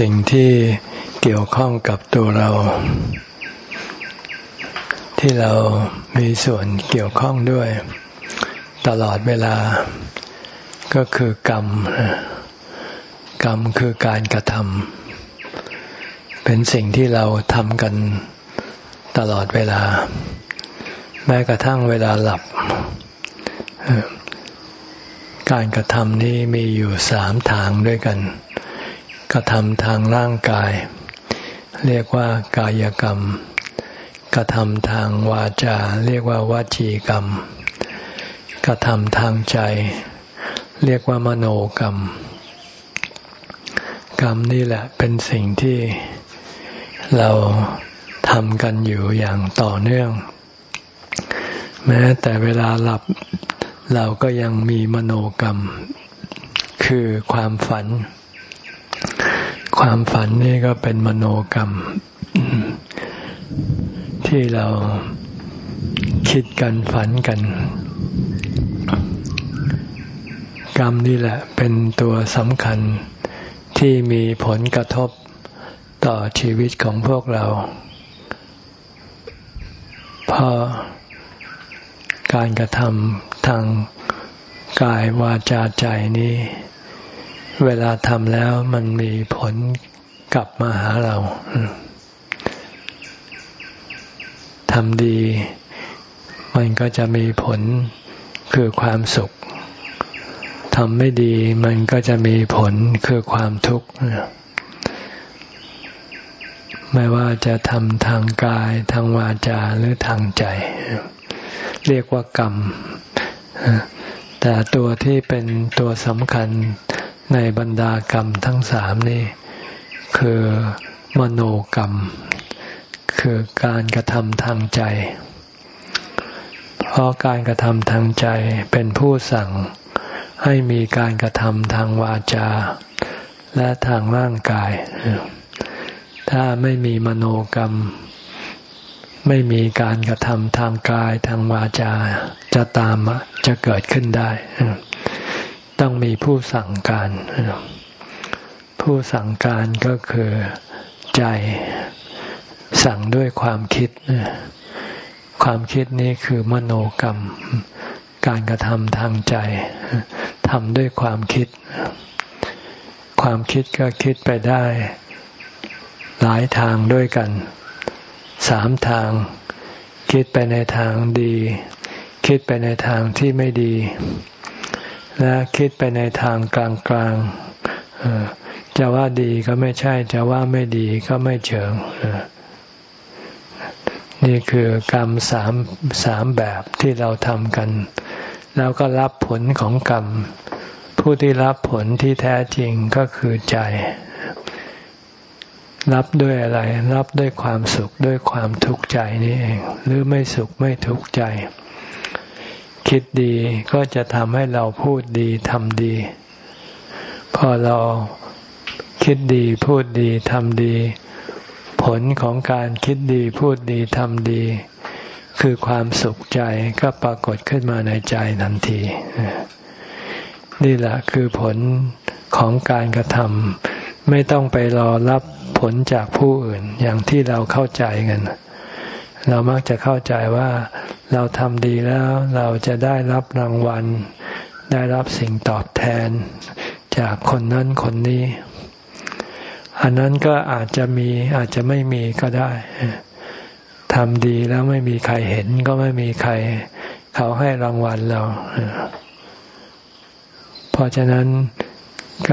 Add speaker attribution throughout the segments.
Speaker 1: สิ่งที่เกี่ยวข้องกับตัวเรา ที่เรามีส่วนเกี่ยวข้องด้วย ตลอดเวลา ก็คือกรรม กรรมคือการกระทำเป็นสิ่งที่เราทำกันตลอดเวลา แม้กระทั่งเวลาหลับ การกระทำนี้มีอยู่สามทางด้วยกัน กระทำทางร่างกาย เรียกว่ากายกรรม กระทำทางวาจา เรียกว่าวจีกรรม กระทำทางใจ เรียกว่ามโนกรรม กรรมนี่แหละเป็นสิ่งที่เราทำกันอยู่อย่างต่อเนื่อง แม้แต่เวลาหลับเราก็ยังมีมโนกรรม คือความฝัน ความฝันนี่ก็เป็นมโนกรรม ที่เราคิดกันฝันกัน กรรมนี่แหละเป็นตัวสำคัญที่มีผลกระทบต่อชีวิตของพวกเราเพราะการกระทำทางกายวาจาใจนี้ เวลาทำแล้วมันมีผลกลับมาหาเราทำดี มันก็จะมีผลคือความสุขทำไม่ดี มันก็จะมีผลคือความทุกข์ไม่ว่าจะทำทางกายทางวาจาหรือทางใจ เรียกว่ากรรมแต่ตัวที่เป็นตัวสำคัญ ในบรรดากรรมทั้งสามนี่คือมโนกรรม คือการกระทำทางใจ เพราะการกระทำทางใจเป็นผู้สั่งให้มีการกระทำทางวาจา และทางร่างกาย ถ้าไม่มีมโนกรรม ไม่มีการกระทำทางกายทางวาจาจะตามจะเกิดขึ้นได้ ต้องมีผู้สั่งการ ผู้สั่งการก็คือใจสั่งด้วยความคิด ความคิดนี้คือมโนกรรม การกระทำทางใจทำด้วยความคิด ความคิดก็คิดไปได้ หลายทางด้วยกัน สามทาง คิดไปในทางดี คิดไปในทางที่ไม่ดี และคิดไปในทางกลางๆจะว่าดีก็ไม่ใช่ จะว่าไม่ดีก็ไม่เชิงนี่คือกรรมสามสามแบบที่เราทำกัน แล้วก็รับผลของกรรม ผู้ที่รับผลที่แท้จริงก็คือใจ รับด้วยอะไร รับด้วยความสุขด้วยความทุกข์ใจนี่เอง หรือไม่สุขไม่ทุกข์ใจ คิดดีก็จะทำให้เราพูดดีทำดี พอเราคิดดีพูดดีทำดี ผลของการคิดดีพูดดีทำดี คือความสุขใจก็ปรากฏขึ้นมาในใจทันที นี่แหละคือผลของการกระทำไม่ต้องไปรอรับผลจากผู้อื่นอย่างที่เราเข้าใจกัน เรามักจะเข้าใจว่าเราทำดีแล้วเราจะได้รับรางวัล ได้รับสิ่งตอบแทน จากคนนั้นคนนี้ อันนั้นก็อาจจะมีอาจจะไม่มีก็ได้ทำดีแล้วไม่มีใครเห็นก็ไม่มีใคร เขาให้รางวัลเรา เพราะฉะนั้น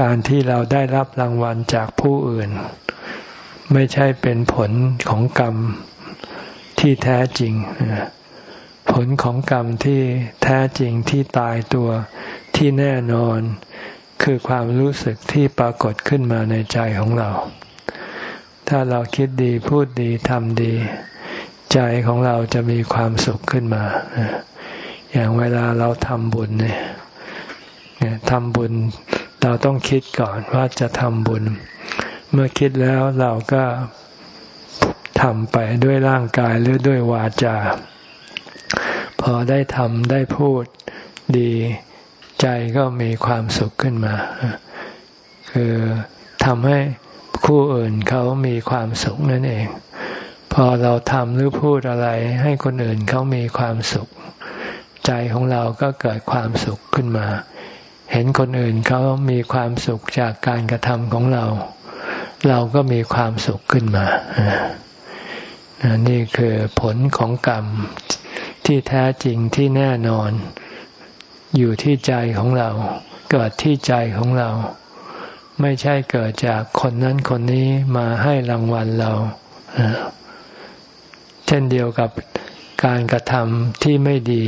Speaker 1: การที่เราได้รับรางวัลจากผู้อื่น ไม่ใช่เป็นผลของกรรม ที่แท้จริง ผลของกรรมที่แท้จริงที่ตายตัวที่แน่นอน คือความรู้สึกที่ปรากฏขึ้นมาในใจของเรา ถ้าเราคิดดีพูดดีทำดี ใจของเราจะมีความสุขขึ้นมา อย่างเวลาเราทำบุญเนี่ยทำบุญเราต้องคิดก่อนว่าจะทำบุญ เมื่อคิดแล้วเราก็ ทำไปด้วยร่างกายหรือด้วยวาจา พอได้ทำได้พูดดีใจก็มีความสุขขึ้นมา คือทำให้ผู้อื่นเขามีความสุขนั่นเอง พอเราทำหรือพูดอะไร ให้คนอื่นเขามีความสุข ใจของเราก็เกิดความสุขขึ้นมา เห็นคนอื่นเขามีความสุขจากการกระทำของเรา เราก็มีความสุขขึ้นมา นี่คือผลของกรรมที่แท้จริงที่แน่นอน อยู่ที่ใจของเรา เกิดที่ใจของเรา ไม่ใช่เกิดจากคนนั้นคนนี้มาให้รางวัลเรา เช่นเดียวกับการกระทำที่ไม่ดี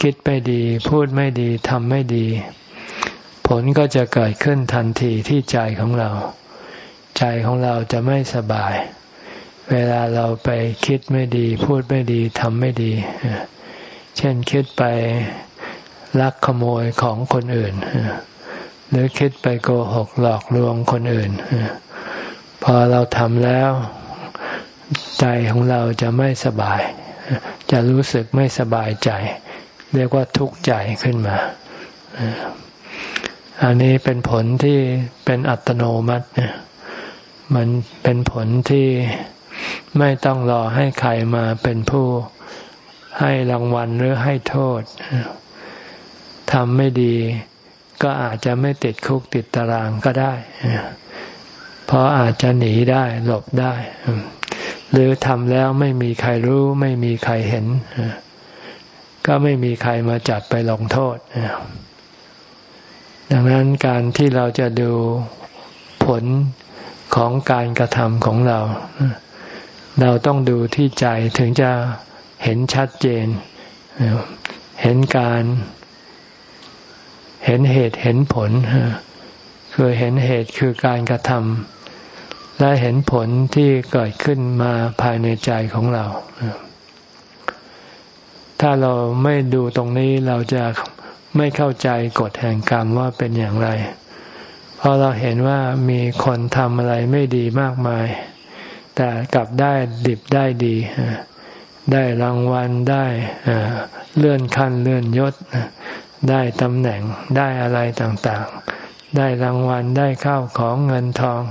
Speaker 1: คิดไม่ดี พูดไม่ดีทำไม่ดี ผลก็จะเกิดขึ้นทันทีที่ใจของเรา ใจของเราจะไม่สบาย เวลาเราไปคิดไม่ดี พูดไม่ดีทำไม่ดี เช่นคิดไปลักขโมยของคนอื่น หรือคิดไปโกหกหลอกลวงคนอื่น พอเราทำแล้ว ใจของเราจะไม่สบาย จะรู้สึกไม่สบายใจ เรียกว่าทุกข์ใจขึ้นมา อันนี้เป็นผลที่เป็นอัตโนมัติ มันเป็นผลที่ ไม่ต้องรอให้ใครมาเป็นผู้ให้รางวัลหรือให้โทษทำไม่ดี ก็อาจจะไม่ติดคุกติดตารางก็ได้ เพราะอาจจะหนีได้หลบได้ หรือทำแล้วไม่มีใครรู้ ไม่มีใครเห็น ก็ไม่มีใครมาจับไปลงโทษ ดังนั้นการที่เราจะดูผลของการกระทำของเรา เราต้องดูที่ใจถึงจะเห็นชัดเจน เห็นการ เห็นเหตุเห็นผล คือเห็นเหตุคือการกระทำและเห็นผลที่เกิดขึ้นมาภายในใจของเรา ถ้าเราไม่ดูตรงนี้เราจะไม่เข้าใจกฎแห่งกรรมว่าเป็นอย่างไร เพราะเราเห็นว่ามีคนทำอะไรไม่ดีมากมาย แต่กลับได้ดิบได้ดี ได้รางวัลได้เลื่อนขั้นเลื่อนยศ ได้ตำแหน่งได้อะไรต่างๆ ได้รางวัลได้ข้าวของเงินทอง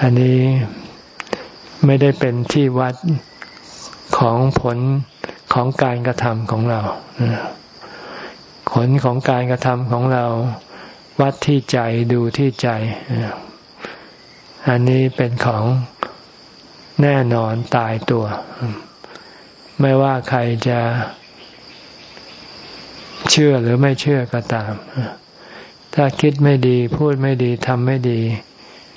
Speaker 1: อันนี้ไม่ได้เป็นที่วัดของผลของการกระทำของเราผลของการกระทำของเรา วัดที่ใจดูที่ใจ อันนี้เป็นของแน่นอนตายตัว ไม่ว่าใครจะเชื่อหรือไม่เชื่อก็ตาม ถ้าคิดไม่ดี พูดไม่ดีทำไม่ดี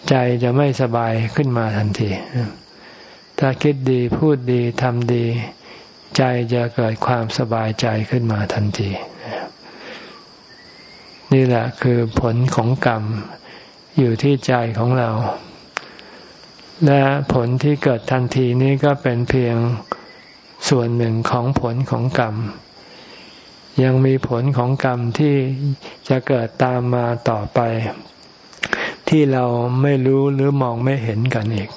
Speaker 1: ใจจะไม่สบายขึ้นมาทันที ถ้าคิดดีพูดดีทำดี ใจจะเกิดความสบายใจขึ้นมาทันที นี่แหละคือผลของกรรมอยู่ที่ใจของเรา และผลที่เกิดทันทีนี้ก็เป็นเพียงส่วนหนึ่งของผลของกรรม ยังมีผลของกรรมที่จะเกิดตามมาต่อไป ที่เราไม่รู้หรือมองไม่เห็นกันอีก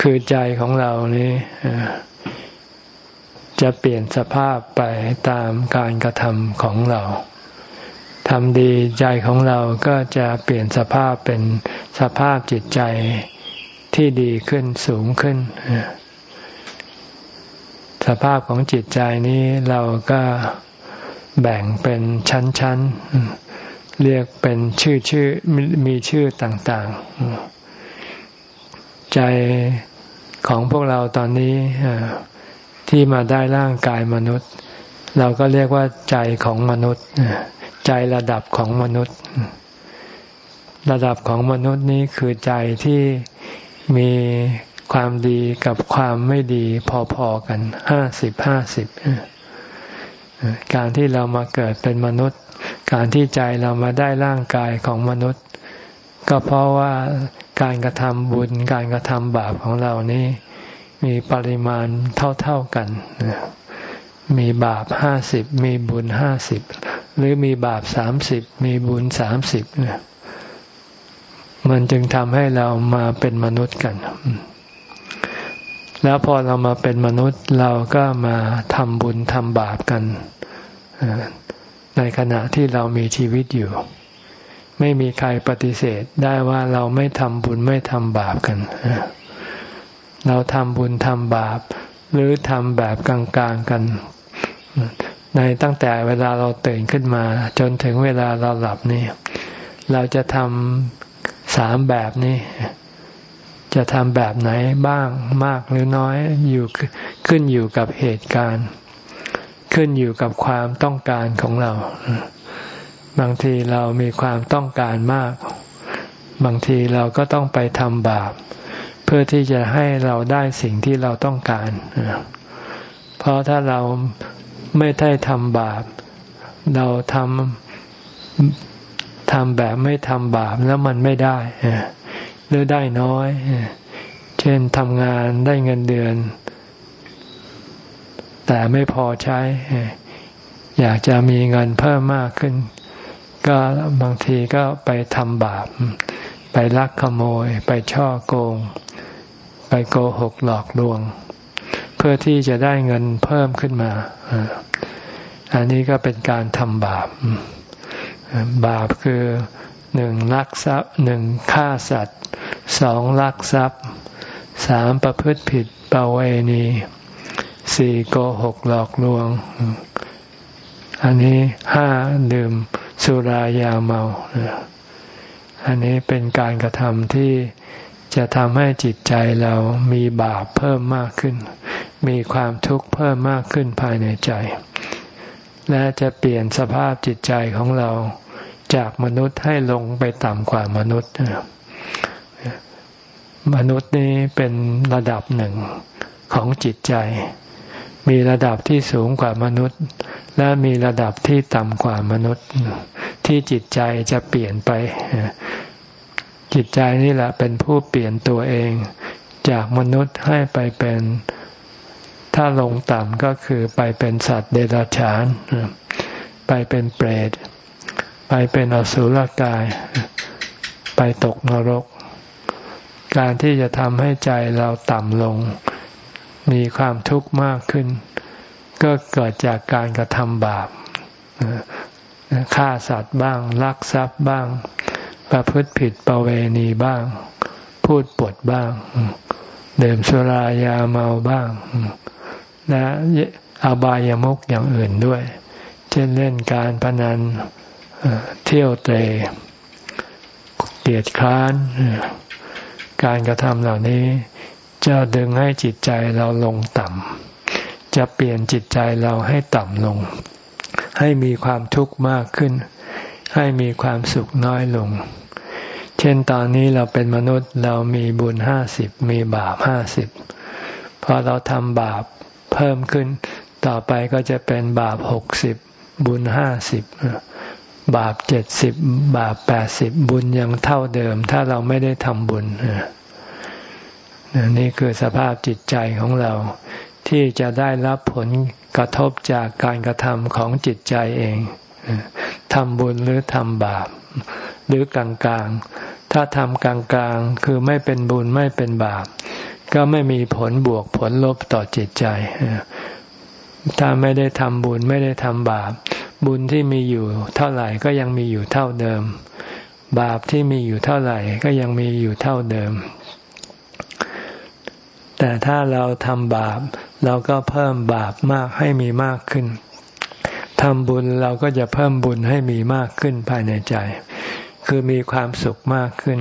Speaker 1: คือใจของเรานี้จะเปลี่ยนสภาพไปตามการกระทำของเราทำดีใจของเราก็จะเปลี่ยนสภาพเป็น สภาพจิตใจที่ดีขึ้นสูงขึ้น สภาพของจิตใจนี้เราก็แบ่งเป็นชั้นๆ เรียกเป็นชื่อชื่อมีชื่อต่างๆ ใจของพวกเราตอนนี้ที่มาได้ร่างกายมนุษย์ เราก็เรียกว่าใจของมนุษย์ ใจระดับของมนุษย์ ระดับของมนุษย์นี้คือใจที่มีความดีกับความไม่ดีพอๆกันห้าสิบห้าสิบการที่เรามาเกิดเป็นมนุษย์ การที่ใจเรามาได้ร่างกายของมนุษย์ ก็เพราะว่าการกระทำบุญการกระทำบาปของเรานี้ มีปริมาณเท่าๆกัน มีบาปห้าสิบมีบุญห้าสิบหรือมีบาปสามสิบมีบุญสามสิบ มันจึงทำให้เรามาเป็นมนุษย์กัน แล้วพอเรามาเป็นมนุษย์เราก็มาทำบุญทำบาปกัน ในขณะที่เรามีชีวิตอยู่ ไม่มีใครปฏิเสธได้ว่าเราไม่ทำบุญไม่ทำบาปกัน เราทำบุญทำบาป หรือทำแบบกลางๆกันในตั้งแต่เวลาเราตื่นขึ้นมา จนถึงเวลาเราหลับนี่เราจะทำ สามแบบนี้ จะทำแบบไหนบ้างมากหรือน้อยอยู่ขึ้นอยู่กับเหตุการณ์ ขึ้นอยู่กับความต้องการของเรา บางทีเรามีความต้องการมาก บางทีเราก็ต้องไปทำบาป เพื่อที่จะให้เราได้สิ่งที่เราต้องการ เพราะถ้าเราไม่ได้ทำบาป เราทำ ทำแบบไม่ทำบาปแล้วมันไม่ได้หรือได้น้อย เช่นทำงานได้เงินเดือน แต่ไม่พอใช้ อยากจะมีเงินเพิ่มมากขึ้น ก็บางทีก็ไปทำบาป ไปลักขโมย ไปช่อโกง ไปโกหกหลอกลวง เพื่อที่จะได้เงินเพิ่มขึ้นมา อันนี้ก็เป็นการทำบาป บาปคือหนึ่งลักทรัพย์หนึ่งฆ่าสัตว์สองลักทรัพย์สามประพฤติผิดประเวณีสี่โกหกหลอกลวง อันนี้ห้าดื่มสุรายาเมา อันนี้เป็นการกระทำที่จะทำให้จิตใจเรามีบาปเพิ่มมากขึ้น มีความทุกข์เพิ่มมากขึ้นภายในใจ และจะเปลี่ยนสภาพจิตใจของเราจากมนุษย์ให้ลงไปต่ำกว่ามนุษย์ มนุษย์นี้เป็นระดับหนึ่งของจิตใจ มีระดับที่สูงกว่ามนุษย์ และมีระดับที่ต่ำกว่ามนุษย์ ที่จิตใจจะเปลี่ยนไป จิตใจนี่แหละเป็นผู้เปลี่ยนตัวเอง จากมนุษย์ให้ไปเป็น ถ้าลงต่ำก็คือไปเป็นสัตว์เดรัจฉาน ไปเป็นเปรต ไปเป็นอสุรกาย ไปตกนรก การที่จะทำให้ใจเราต่ำลง มีความทุกข์มากขึ้น ก็เกิดจากการกระทำบาปฆ่าสัตว์บ้างลักทรัพย์บ้าง ประพฤติผิดประเวณีบ้าง พูดปดบ้าง เดื่มสุรายาเมาบ้าง และอบายามุกอย่างอื่นด้วย เช่นเล่นการพนันเที่ยวเตะเกียดคร้าน การกระทำเหล่านี้ จะดึงให้จิตใจเราลงต่ำจะเปลี่ยนจิตใจเราให้ต่ำลง ให้มีความทุกข์มากขึ้น ให้มีความสุขน้อยลง เช่นตอนนี้เราเป็นมนุษย์เรามีบุญห้าสิบมีบาปห้าสิบพอเราทำบาป เพิ่มขึ้น ต่อไปก็จะเป็นบาปหกสิบบุญห้าสิบบาปเจ็ดสิบบาปแปดสิบบุญยังเท่าเดิม ถ้าเราไม่ได้ทำบุญนี่คือสภาพจิตใจของเรา ที่จะได้รับผลกระทบจากการกระทำของจิตใจเองทำบุญหรือทำบาป หรือกลางๆ ถ้าทำกลางๆ คือไม่เป็นบุญไม่เป็นบาป ก็ไม่มีผลบวกผลลบต่อจิตใจ ถ้าไม่ได้ทำบุญไม่ได้ทำบาป บุญที่มีอยู่เท่าไหร่ก็ยังมีอยู่เท่าเดิม บาปที่มีอยู่เท่าไหร่ก็ยังมีอยู่เท่าเดิม แต่ถ้าเราทำบาป เราก็เพิ่มบาปมากให้มีมากขึ้นทำบุญเราก็จะเพิ่มบุญให้มีมากขึ้นภายในใจ คือมีความสุขมากขึ้น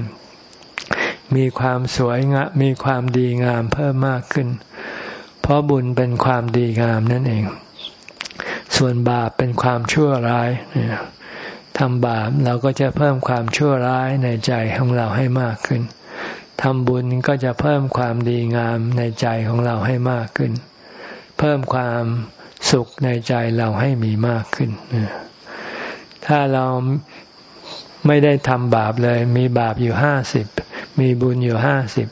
Speaker 1: มีความสวยงะมีความดีงามเพิ่มมากขึ้น เพราะบุญเป็นความดีงามนั่นเอง ส่วนบาปเป็นความชั่วร้ายทำบาปเราก็จะเพิ่มความชั่วร้ายในใจของเราให้มากขึ้นทำบุญก็จะเพิ่มความดีงามในใจของเราให้มากขึ้น เพิ่มความสุขในใจเราให้มีมากขึ้น ถ้าเราไม่ได้ทำบาปเลย มีบาปอยู่ห้าสิบ มีบุญอยู่ห้าสิบ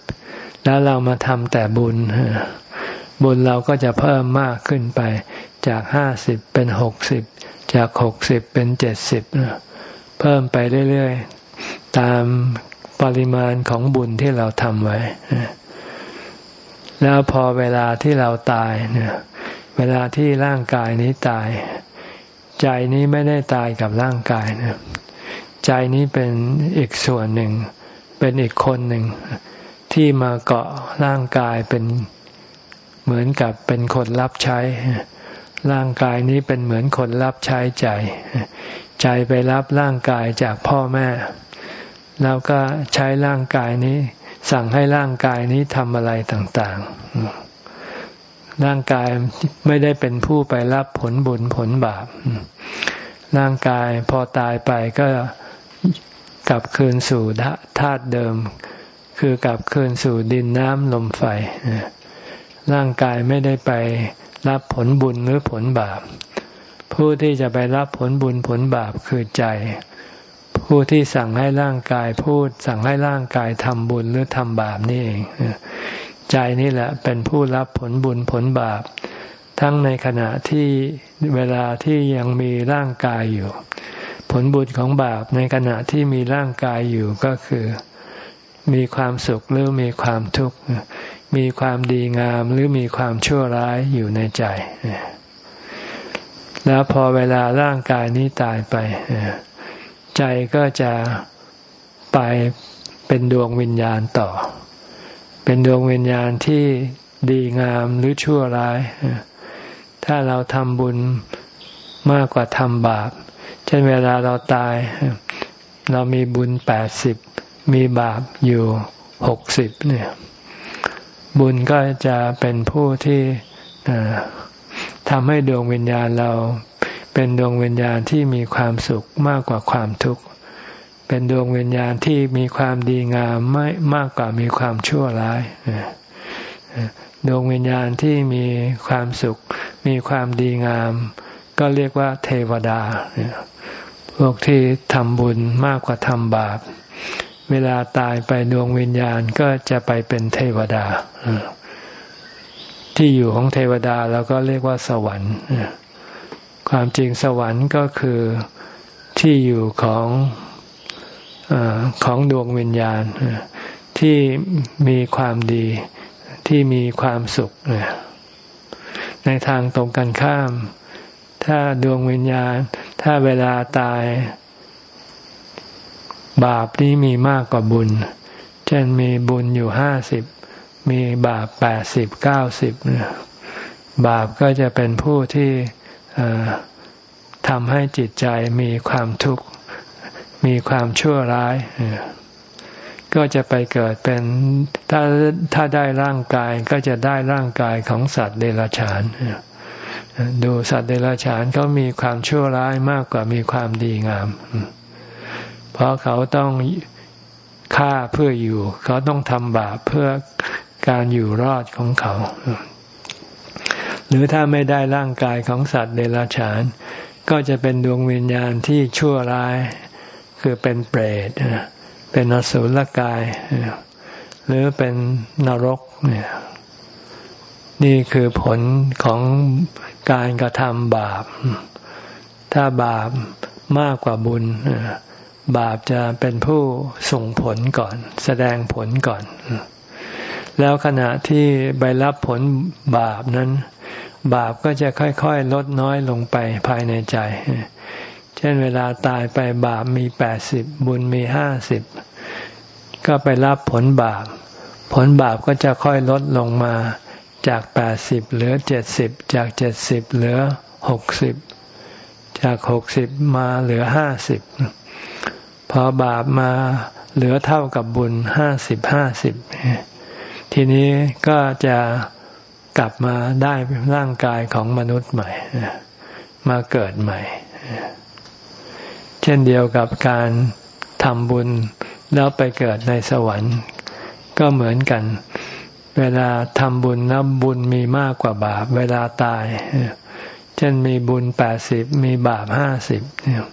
Speaker 1: แล้วเรามาทำแต่บุญ บุญเราก็จะเพิ่มมากขึ้นไป จากห้าสิบเป็นหกสิบจากหกสิบเป็นเจ็ดสิบเพิ่มไปเรื่อยๆ ตามปริมาณของบุญที่เราทำไว้ แล้วพอเวลาที่เราตายเนี่ยเวลาที่ร่างกายนี้ตาย ใจนี้ไม่ได้ตายกับร่างกายนะใจนี้เป็นอีกส่วนหนึ่ง เป็นอีกคนหนึ่งที่มาเกาะร่างกายเป็นเหมือนกับเป็นคนรับใช้ ร่างกายนี้เป็นเหมือนคนรับใช้ใจ ใจไปรับร่างกายจากพ่อแม่ แล้วก็ใช้ร่างกายนี้ สั่งให้ร่างกายนี้ทำอะไรต่างๆ ร่างกายไม่ได้เป็นผู้ไปรับผลบุญผลบาป ร่างกายพอตายไปก็ กลับคืนสู่ธาตุเดิม คือกลับคืนสู่ดินน้ำลมไฟ ร่างกายไม่ได้ไปรับผลบุญหรือผลบาป ผู้ที่จะไปรับผลบุญผลบาปคือใจ ผู้ที่สั่งให้ร่างกายพูด สั่งให้ร่างกายทำบุญหรือทำบาปนี่เอง ใจนี่แหละเป็นผู้รับผลบุญผลบาป ทั้งในขณะที่เวลาที่ยังมีร่างกายอยู่ ผลบุญของบาปในขณะที่มีร่างกายอยู่ก็คือ มีความสุขหรือมีความทุกข์มีความดีงามหรือมีความชั่วร้ายอยู่ในใจ แล้วพอเวลาร่างกายนี้ตายไป ใจก็จะไปเป็นดวงวิญญาณต่อ เป็นดวงวิญญาณที่ดีงามหรือชั่วร้าย ถ้าเราทำบุญมากกว่าทำบาป เช่นเวลาเราตาย เรามีบุญแปดสิบมีบาปอยู่หกสิบเนี่ย บุญก็จะเป็นผู้ที่ทำให้ดวงวิญญาณเราเป็นดวงวิญญาณที่มีความสุขมากกว่าความทุกข์ เป็นดวงวิญญาณที่มีความดีงามไม่มากกว่ามีความชั่วร้ายดวงวิญญาณที่มีความสุข มีความดีงาม ก็เรียกว่าเทวดา พวกที่ทำบุญมากกว่าทำบาป เวลาตายไปดวงวิญญาณก็จะไปเป็นเทวดา ที่อยู่ของเทวดาเราก็เรียกว่าสวรรค์ ความจริงสวรรค์ก็คือที่อยู่ของอของดวงวิญญาณ ที่มีความดีที่มีความสุข ในทางตรงกันข้าม ถ้าดวงวิญญาณ ถ้าเวลาตาย บาปนี้มีมากกว่าบุญ เช่นมีบุญอยู่ห้าสิบ มีบาปแปดสิบเก้าสิบบาปก็จะเป็นผู้ที่ทำให้จิตใจมีความทุกข์ มีความชั่วร้าย ก็จะไปเกิดเป็นถ้าถ้าได้ร่างกายก็จะได้ร่างกายของสัตว์เดรัจฉาน ดูสัตว์เดรัจฉานเขามีความชั่วร้ายมากกว่ามีความดีงาม เพราะเขาต้องฆ่าเพื่ออยู่ เขาต้องทำบาปเพื่อการอยู่รอดของเขา หรือถ้าไม่ได้ร่างกายของสัตว์เดรัจฉาน ก็จะเป็นดวงวิญญาณที่ชั่วร้าย คือเป็นเปรตเป็นอสุรกาย หรือเป็นนรกเนี่ยนี่คือผลของ การกระทำบาป ถ้าบาปมากกว่าบุญ บาปจะเป็นผู้ส่งผลก่อน แสดงผลก่อน แล้วขณะที่ไปรับผลบาปนั้น บาปก็จะค่อยๆ ลดน้อยลงไปภายในใจ เช่นเวลาตายไปบาปมีแปดสิบบุญมีห้าสิบก็ไปรับผลบาป ผลบาปก็จะค่อยลดลงมา จากแปดสิบเหลือเจ็ดสิบจากเจ็ดสิบเหลือหกสิบจากหกสิบมาเหลือห้าสิบพอบาปมาเหลือเท่ากับบุญห้าสิบห้าสิบทีนี้ก็จะกลับมาได้ร่างกายของมนุษย์ใหม่ มาเกิดใหม่ เช่นเดียวกับการทำบุญแล้วไปเกิดในสวรรค์ ก็เหมือนกัน เวลาทำบุญแล้วบุญมีมากกว่าบาป เวลาตาย เช่นมีบุญแปดสิบมีบาปห้าสิบเนี่ย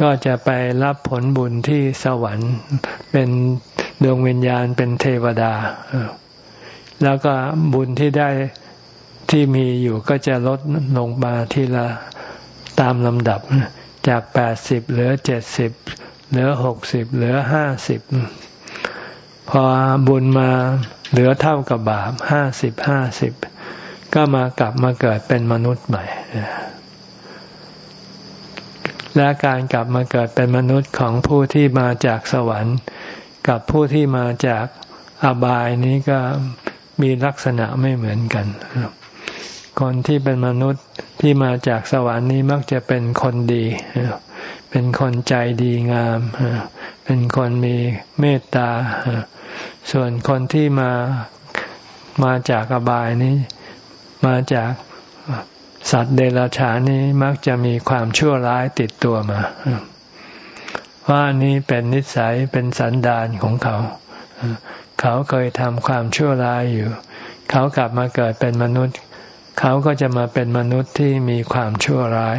Speaker 1: ก็จะไปรับผลบุญที่สวรรค์เป็นดวงวิญญาณเป็นเทวดา แล้วก็บุญที่ได้ที่มีอยู่ก็จะลดลงมาทีละตามลำดับ จากแปดสิบเหลือเจ็ดสิบเหลือหกสิบเหลือห้าสิบ พอบุญมาเหลือเท่ากับบาปห้าสิบห้าสิบก็มากลับมาเกิดเป็นมนุษย์ใหม่ และการกลับมาเกิดเป็นมนุษย์ของผู้ที่มาจากสวรรค์ กับผู้ที่มาจากอบายนี้ก็มีลักษณะไม่เหมือนกัน คนที่เป็นมนุษย์ที่มาจากสวรรค์นี้มักจะเป็นคนดี เป็นคนใจดีงาม เป็นคนมีเมตตา ส่วนคนที่มามาจากอบายนี้ มาจากสัตว์เดรัจฉานนี้มักจะมีความชั่วร้ายติดตัวมาว่านี้เป็นนิสัยเป็นสันดานของเขา เขาเคยทำความชั่วร้ายอยู่ เขากลับมาเกิดเป็นมนุษย์ เขาก็จะมาเป็นมนุษย์ที่มีความชั่วร้าย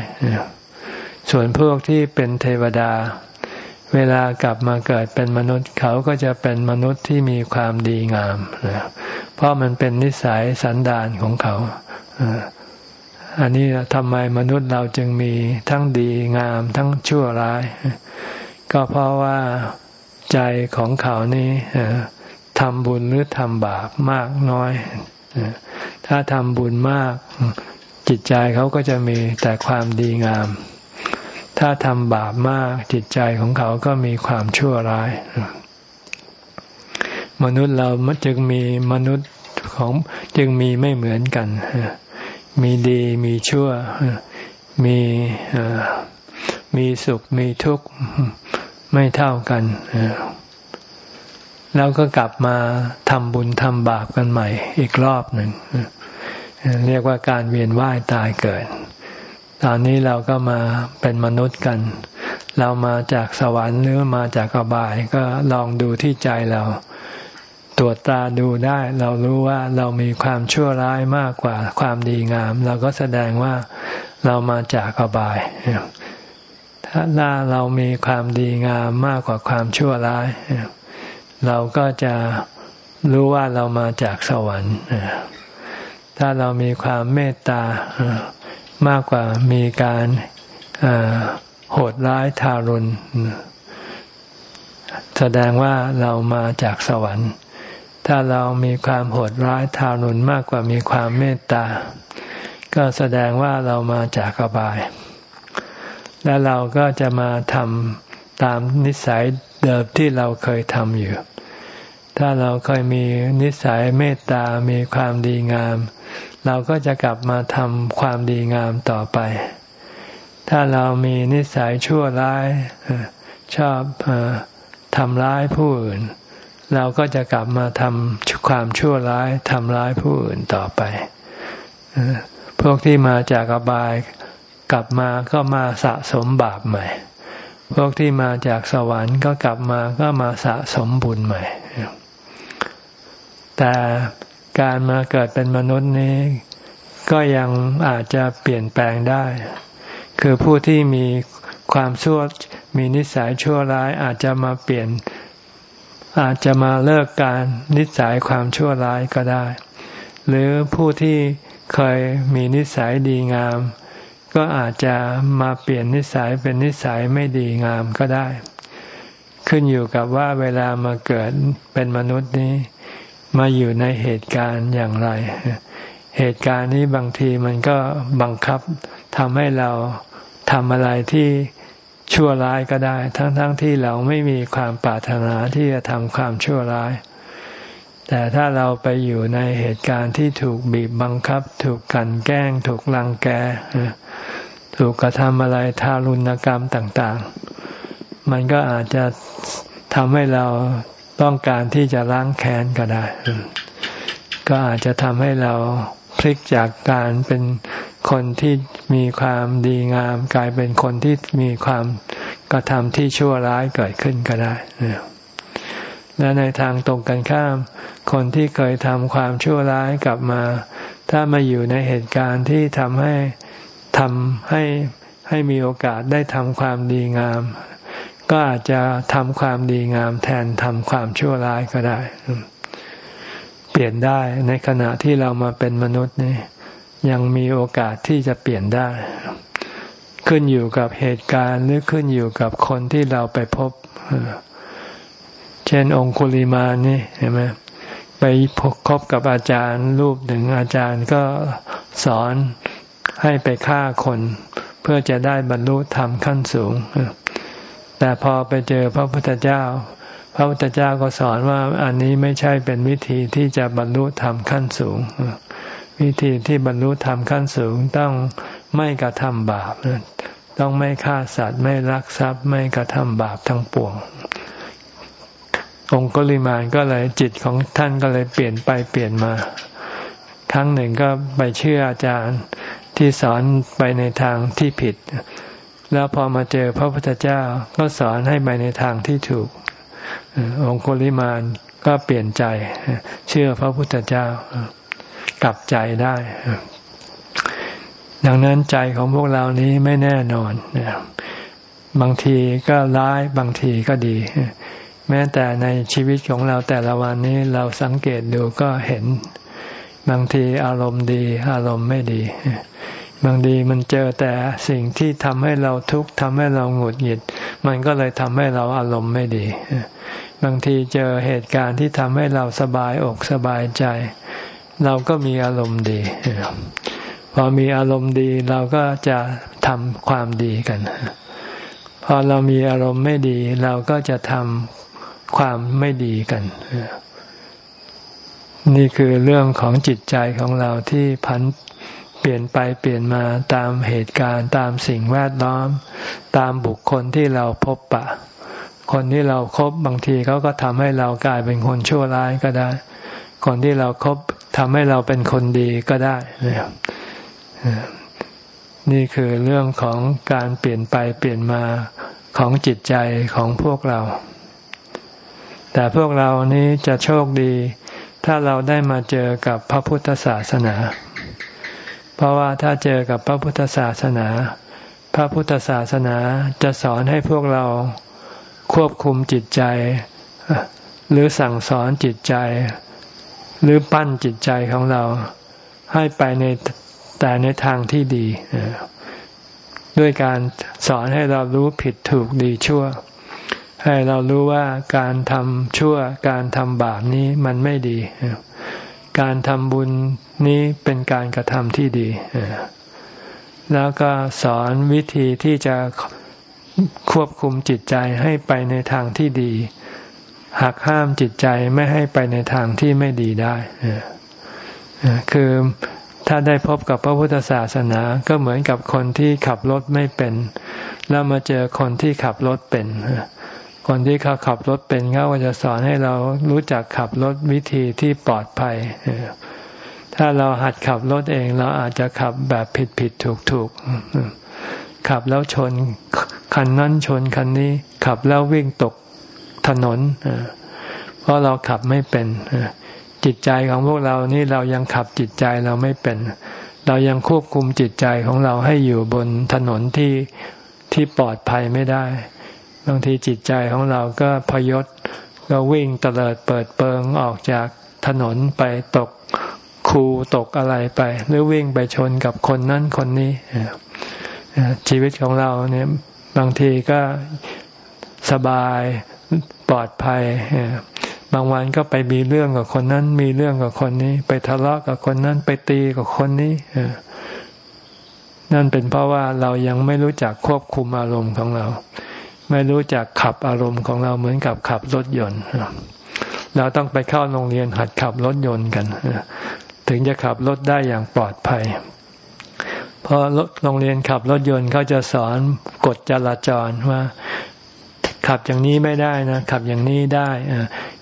Speaker 1: ส่วนพวกที่เป็นเทวดา เวลากลับมาเกิดเป็นมนุษย์ เขาก็จะเป็นมนุษย์ที่มีความดีงามเพราะมันเป็นนิสัยสันดานของเขาอันนี้ทำไมมนุษย์เราจึงมีทั้งดีงามทั้งชั่วร้าย ก็เพราะว่าใจของเขานี่ทำบุญหรือทำบาปมากน้อย ถ้าทำบุญมาก จิตใจเขาก็จะมีแต่ความดีงาม ถ้าทำบาปมากจิตใจของเขาก็มีความชั่วร้าย มนุษย์เราจึงมีมนุษย์ของจึงมีไม่เหมือนกัน มีดีมีชั่ว มีมีสุขมีทุกข์ไม่เท่ากันแล้วก็กลับมาทำบุญทำบาปกันใหม่อีกรอบหนึ่งเรียกว่าการเวียนว่ายตายเกิด ตอนนี้เราก็มาเป็นมนุษย์กัน เรามาจากสวรรค์หรือมาจากอบายก็ลองดูที่ใจเราตรวจตาดูได้ เรารู้ว่าเรามีความชั่วร้ายมากกว่าความดีงาม เราก็แสดงว่าเรามาจากอบาย ถ้าหน้าเรามีความดีงามมากกว่าความชั่วร้าย เราก็จะรู้ว่าเรามาจากสวรรค์ถ้าเรามีความเมตตา มากกว่ามีการโหดร้ายทารุณ แสดงว่าเรามาจากสวรรค์ ถ้าเรามีความโหดร้ายทารุณมากกว่ามีความเมตตา ก็แสดงว่าเรามาจากอบาย และเราก็จะมาทำตามนิสัยเดิมที่เราเคยทำอยู่ ถ้าเราเคยมีนิสัยเมตตา มีความดีงาม เราก็จะกลับมาทำความดีงามต่อไป ถ้าเรามีนิสัยชั่วร้ายชอบทำร้ายผู้อื่น เราก็จะกลับมาทำความชั่วร้ายทำร้ายผู้อื่นต่อไป พวกที่มาจากอบายกลับมาก็มาสะสมบาปใหม่ พวกที่มาจากสวรรค์ก็กลับมาก็มาสะสมบุญใหม่ แต่ การมาเกิดเป็นมนุษย์นี้ ก็ยังอาจจะเปลี่ยนแปลงได้ คือผู้ที่มีความชั่วมีนิสัยชั่วร้ายอาจจะมาเปลี่ยน อาจจะมาเลิกการนิสัยความชั่วร้ายก็ได้ หรือผู้ที่เคยมีนิสัยดีงาม ก็อาจจะมาเปลี่ยนนิสัยเป็นนิสัยไม่ดีงามก็ได้ ขึ้นอยู่กับว่าเวลามาเกิดเป็นมนุษย์นี้ มาอยู่ในเหตุการณ์อย่างไร เหตุการณ์นี้บางทีมันก็บังคับทำให้เราทำอะไรที่ชั่วร้ายก็ได้ ทั้งๆทที่เราไม่มีความปรารถนาที่จะทำความชั่วร้าย แต่ถ้าเราไปอยู่ในเหตุการณ์ที่ถูกบีบบังคับ ถูกกันแกล้ง ถูกลังแก ถูกกระทำอะไรทารุณกรรมต่าง ๆ มันก็อาจจะทำให้เรา ต้องการที่จะล้างแค้นก็ได้ ก็อาจจะทำให้เราพลิกจากการเป็นคนที่มีความดีงาม กลายเป็นคนที่มีความกระทำที่ชั่วร้ายเกิดขึ้นก็ได้และในทางตรงกันข้าม คนที่เคยทำความชั่วร้ายกลับมา ถ้ามาอยู่ในเหตุการณ์ที่ทำให้ทำให้ให้มีโอกาสได้ทำความดีงาม ก็อาจจะทำความดีงามแทนทำความชั่วร้ายก็ได้ เปลี่ยนได้ในขณะที่เรามาเป็นมนุษย์นี่ยังมีโอกาสที่จะเปลี่ยนได้ ขึ้นอยู่กับเหตุการณ์หรือขึ้นอยู่กับคนที่เราไปพบ เช่นองคุลิมานี่เห็นไหมไปพบคบกับอาจารย์รูปหนึ่งอาจารย์ก็สอนให้ไปฆ่าคน เพื่อจะได้บรรลุธรรมขั้นสูง แต่พอไปเจอพระพุทธเจ้า พระพุทธเจ้าก็สอนว่าอันนี้ไม่ใช่เป็นวิธีที่จะบรรลุธรรมขั้นสูง วิธีที่บรรลุธรรมขั้นสูงต้องไม่กระทำบาปต้องไม่ฆ่าสัตว์ไม่ลักทรัพย์ไม่กระทำบาปทั้งปวง องคุลิมานก็เลยจิตของท่านก็เลยเปลี่ยนไปเปลี่ยนมา ครั้งหนึ่งก็ไปเชื่ออาจารย์ที่สอนไปในทางที่ผิด แล้วพอมาเจอพระพุทธเจ้าก็สอนให้ไปในทางที่ถูก องคุลิมานก็เปลี่ยนใจ เชื่อพระพุทธเจ้ากลับใจได้ ดังนั้นใจของพวกเรานี้ไม่แน่นอน บางทีก็ร้ายบางทีก็ดี แม้แต่ในชีวิตของเราแต่ละวันนี้เราสังเกตดูก็เห็น บางทีอารมณ์ดี อารมณ์ไม่ดี บางทีมันเจอแต่สิ่งที่ทำให้เราทุกข์ทำให้เราหงุดหงิด มันก็เลยทำให้เราอารมณ์ไม่ดี บางทีเจอเหตุการณ์ที่ทำให้เราสบายอกสบายใจ เราก็มีอารมณ์ดี พอมีอารมณ์ดีเราก็จะทำความดีกัน พอเรามีอารมณ์ไม่ดี เราก็จะทำความไม่ดีกันนี่คือเรื่องของจิตใจของเราที่พัน เปลี่ยนไปเปลี่ยนมาตามเหตุการณ์ตามสิ่งแวดล้อม ตามบุคคลที่เราพบปะ คนที่เราครบบางทีเขาก็ทำให้เรากลายเป็นคนชั่วร้ายก็ได้ คนที่เราครบทำให้เราเป็นคนดีก็ได้นะครับนี่คือเรื่องของการเปลี่ยนไปเปลี่ยนมาของจิตใจของพวกเรา แต่พวกเรานี้จะโชคดี ถ้าเราได้มาเจอกับพระพุทธศาสนา เพราะว่าถ้าเจอกับพระพุทธศาสนา พระพุทธศาสนาจะสอนให้พวกเราควบคุมจิตใจ หรือสั่งสอนจิตใจ หรือปั้นจิตใจของเรา ให้ไปในแต่ในทางที่ดีด้วยการสอนให้เรารู้ผิดถูกดีชั่ว ให้เรารู้ว่าการทำชั่วการทำบาปนี้มันไม่ดี การทำบุญนี้เป็นการกระทำที่ดี แล้วก็สอนวิธีที่จะควบคุมจิตใจให้ไปในทางที่ดี หักห้ามจิตใจไม่ให้ไปในทางที่ไม่ดีได้ คือถ้าได้พบกับพระพุทธศาสนาก็เหมือนกับคนที่ขับรถไม่เป็น แล้วมาเจอคนที่ขับรถเป็น คนที่เขาขับรถเป็นเขาก็จะสอนให้เรารู้จักขับรถวิธีที่ปลอดภัย ถ้าเราหัดขับรถเองเราอาจจะขับแบบผิดผิดถูกถูกขับแล้วชนคันนั้นชนคันนี้ ขับแล้ววิ่งตกถนนเพราะเราขับไม่เป็นจิตใจของพวกเรานี่เรายังขับจิตใจเราไม่เป็น เรายังควบคุมจิตใจของเราให้อยู่บนถนนที่ที่ปลอดภัยไม่ได้ บางทีจิตใจของเราก็พยศก็วิ่งเตลิดเปิดเปิงออกจากถนนไปตกคูตกอะไรไป หรือวิ่งไปชนกับคนนั้นคนนี้ชีวิตของเราเนี่ยบางทีก็สบายปลอดภัยบางวันก็ไปมีเรื่องกับคนนั้น มีเรื่องกับคนนี้ ไปทะเลาะกับคนนั้น ไปตีกับคนนี้นั่นเป็นเพราะว่าเรายังไม่รู้จักควบคุมอารมณ์ของเรา ไม่รู้จักขับอารมณ์ของเราเหมือนกับขับรถยนต์เราต้องไปเข้าโรงเรียนหัดขับรถยนต์กัน ถึงจะขับรถได้อย่างปลอดภัยเพราะโรงเรียนขับรถยนต์เขาจะสอนกฎจราจรว่า ขับอย่างนี้ไม่ได้นะขับอย่างนี้ได้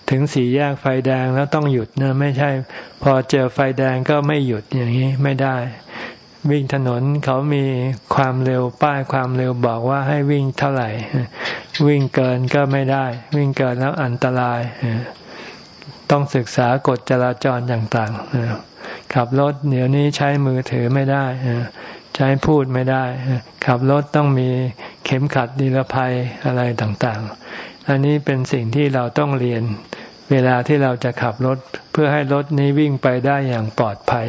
Speaker 1: ถึงสี่แยกไฟแดงแล้วต้องหยุดนะไม่ใช่ พอเจอไฟแดงก็ไม่หยุดอย่างนี้ไม่ได้ วิ่งถนนเขามีความเร็วป้ายความเร็วบอกว่าให้วิ่งเท่าไหร่ วิ่งเกินก็ไม่ได้ วิ่งเกินแล้วอันตรายต้องศึกษากฎจราจรต่างๆขับรถเดี๋ยวนี้ใช้มือถือไม่ได้ใช้พูดไม่ได้ ขับรถต้องมีเข็มขัดนิรภัยอะไรต่างๆ อันนี้เป็นสิ่งที่เราต้องเรียนเวลาที่เราจะขับรถเพื่อให้รถนี้วิ่งไปได้อย่างปลอดภัย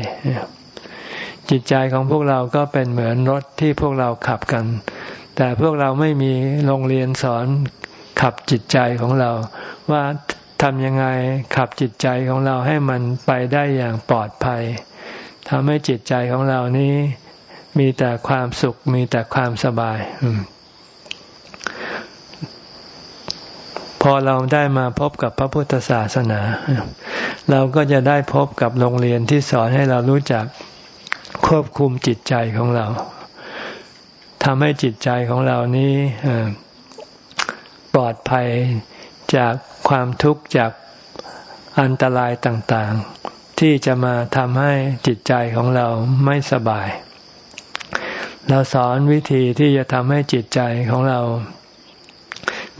Speaker 1: จิตใจของพวกเราก็เป็นเหมือนรถที่พวกเราขับกัน แต่พวกเราไม่มีโรงเรียนสอนขับจิตใจของเรา ว่าทำยังไงขับจิตใจของเราให้มันไปได้อย่างปลอดภัยทำให้จิตใจของเรานี้มีแต่ความสุขมีแต่ความสบาย พอเราได้มาพบกับพระพุทธศาสนา เราก็จะได้พบกับโรงเรียนที่สอนให้เรารู้จัก ควบคุมจิตใจของเราทำให้จิตใจของเรานี้ปลอดภัยจากความทุกข์จากอันตรายต่างๆ ที่จะมาทำให้จิตใจของเราไม่สบาย เราสอนวิธีที่จะทำให้จิตใจของเรา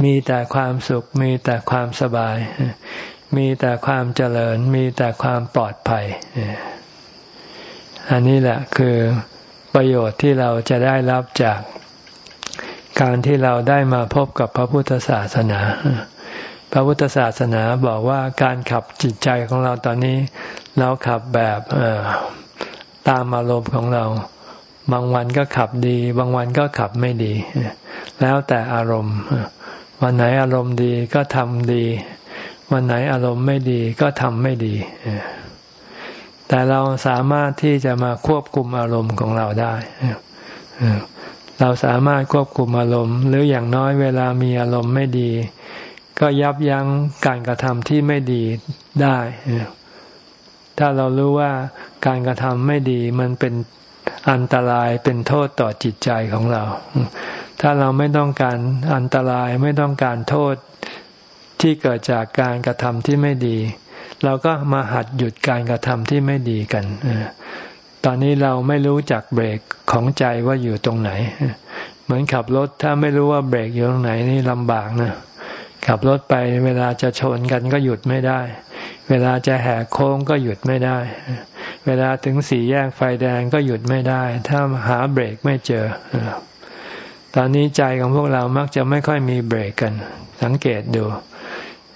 Speaker 1: มีแต่ความสุข มีแต่ความสบาย มีแต่ความเจริญ มีแต่ความปลอดภัย อันนี้แหละคือประโยชน์ที่เราจะได้รับจากการที่เราได้มาพบกับพระพุทธศาสนา พระพุทธศาสนาบอกว่าการขับจิตใจของเราตอนนี้ เราขับแบบตามอารมณ์ของเรา บางวันก็ขับดี บางวันก็ขับไม่ดี แล้วแต่อารมณ์ วันไหนอารมณ์ดีก็ทำดี วันไหนอารมณ์ไม่ดีก็ทำไม่ดี แต่เราสามารถที่จะมาควบคุมอารมณ์ของเราได้เราสามารถควบคุมอารมณ์ หรืออย่างน้อยเวลามีอารมณ์ไม่ดี ก็ยับยั้งการกระทำที่ไม่ดีได้ ถ้าเรารู้ว่าการกระทำไม่ดีมันเป็นอันตรายเป็นโทษต่อจิตใจของเรา ถ้าเราไม่ต้องการอันตรายไม่ต้องการโทษที่เกิดจากการกระทำที่ไม่ดี เราก็มาหัดหยุดการกระทำที่ไม่ดีกันตอนนี้เราไม่รู้จักเบรกของใจว่าอยู่ตรงไหน เหมือนขับรถถ้าไม่รู้ว่าเบรกอยู่ตรงไหนนี่ลำบากนะขับรถไปเวลาจะชนกันก็หยุดไม่ได้ เวลาจะแหกโค้งก็หยุดไม่ได้ เวลาถึงสี่แยกไฟแดงก็หยุดไม่ได้ ถ้าหาเบรกไม่เจอ ตอนนี้ใจของพวกเรามักจะไม่ค่อยมีเบรกกัน สังเกตดู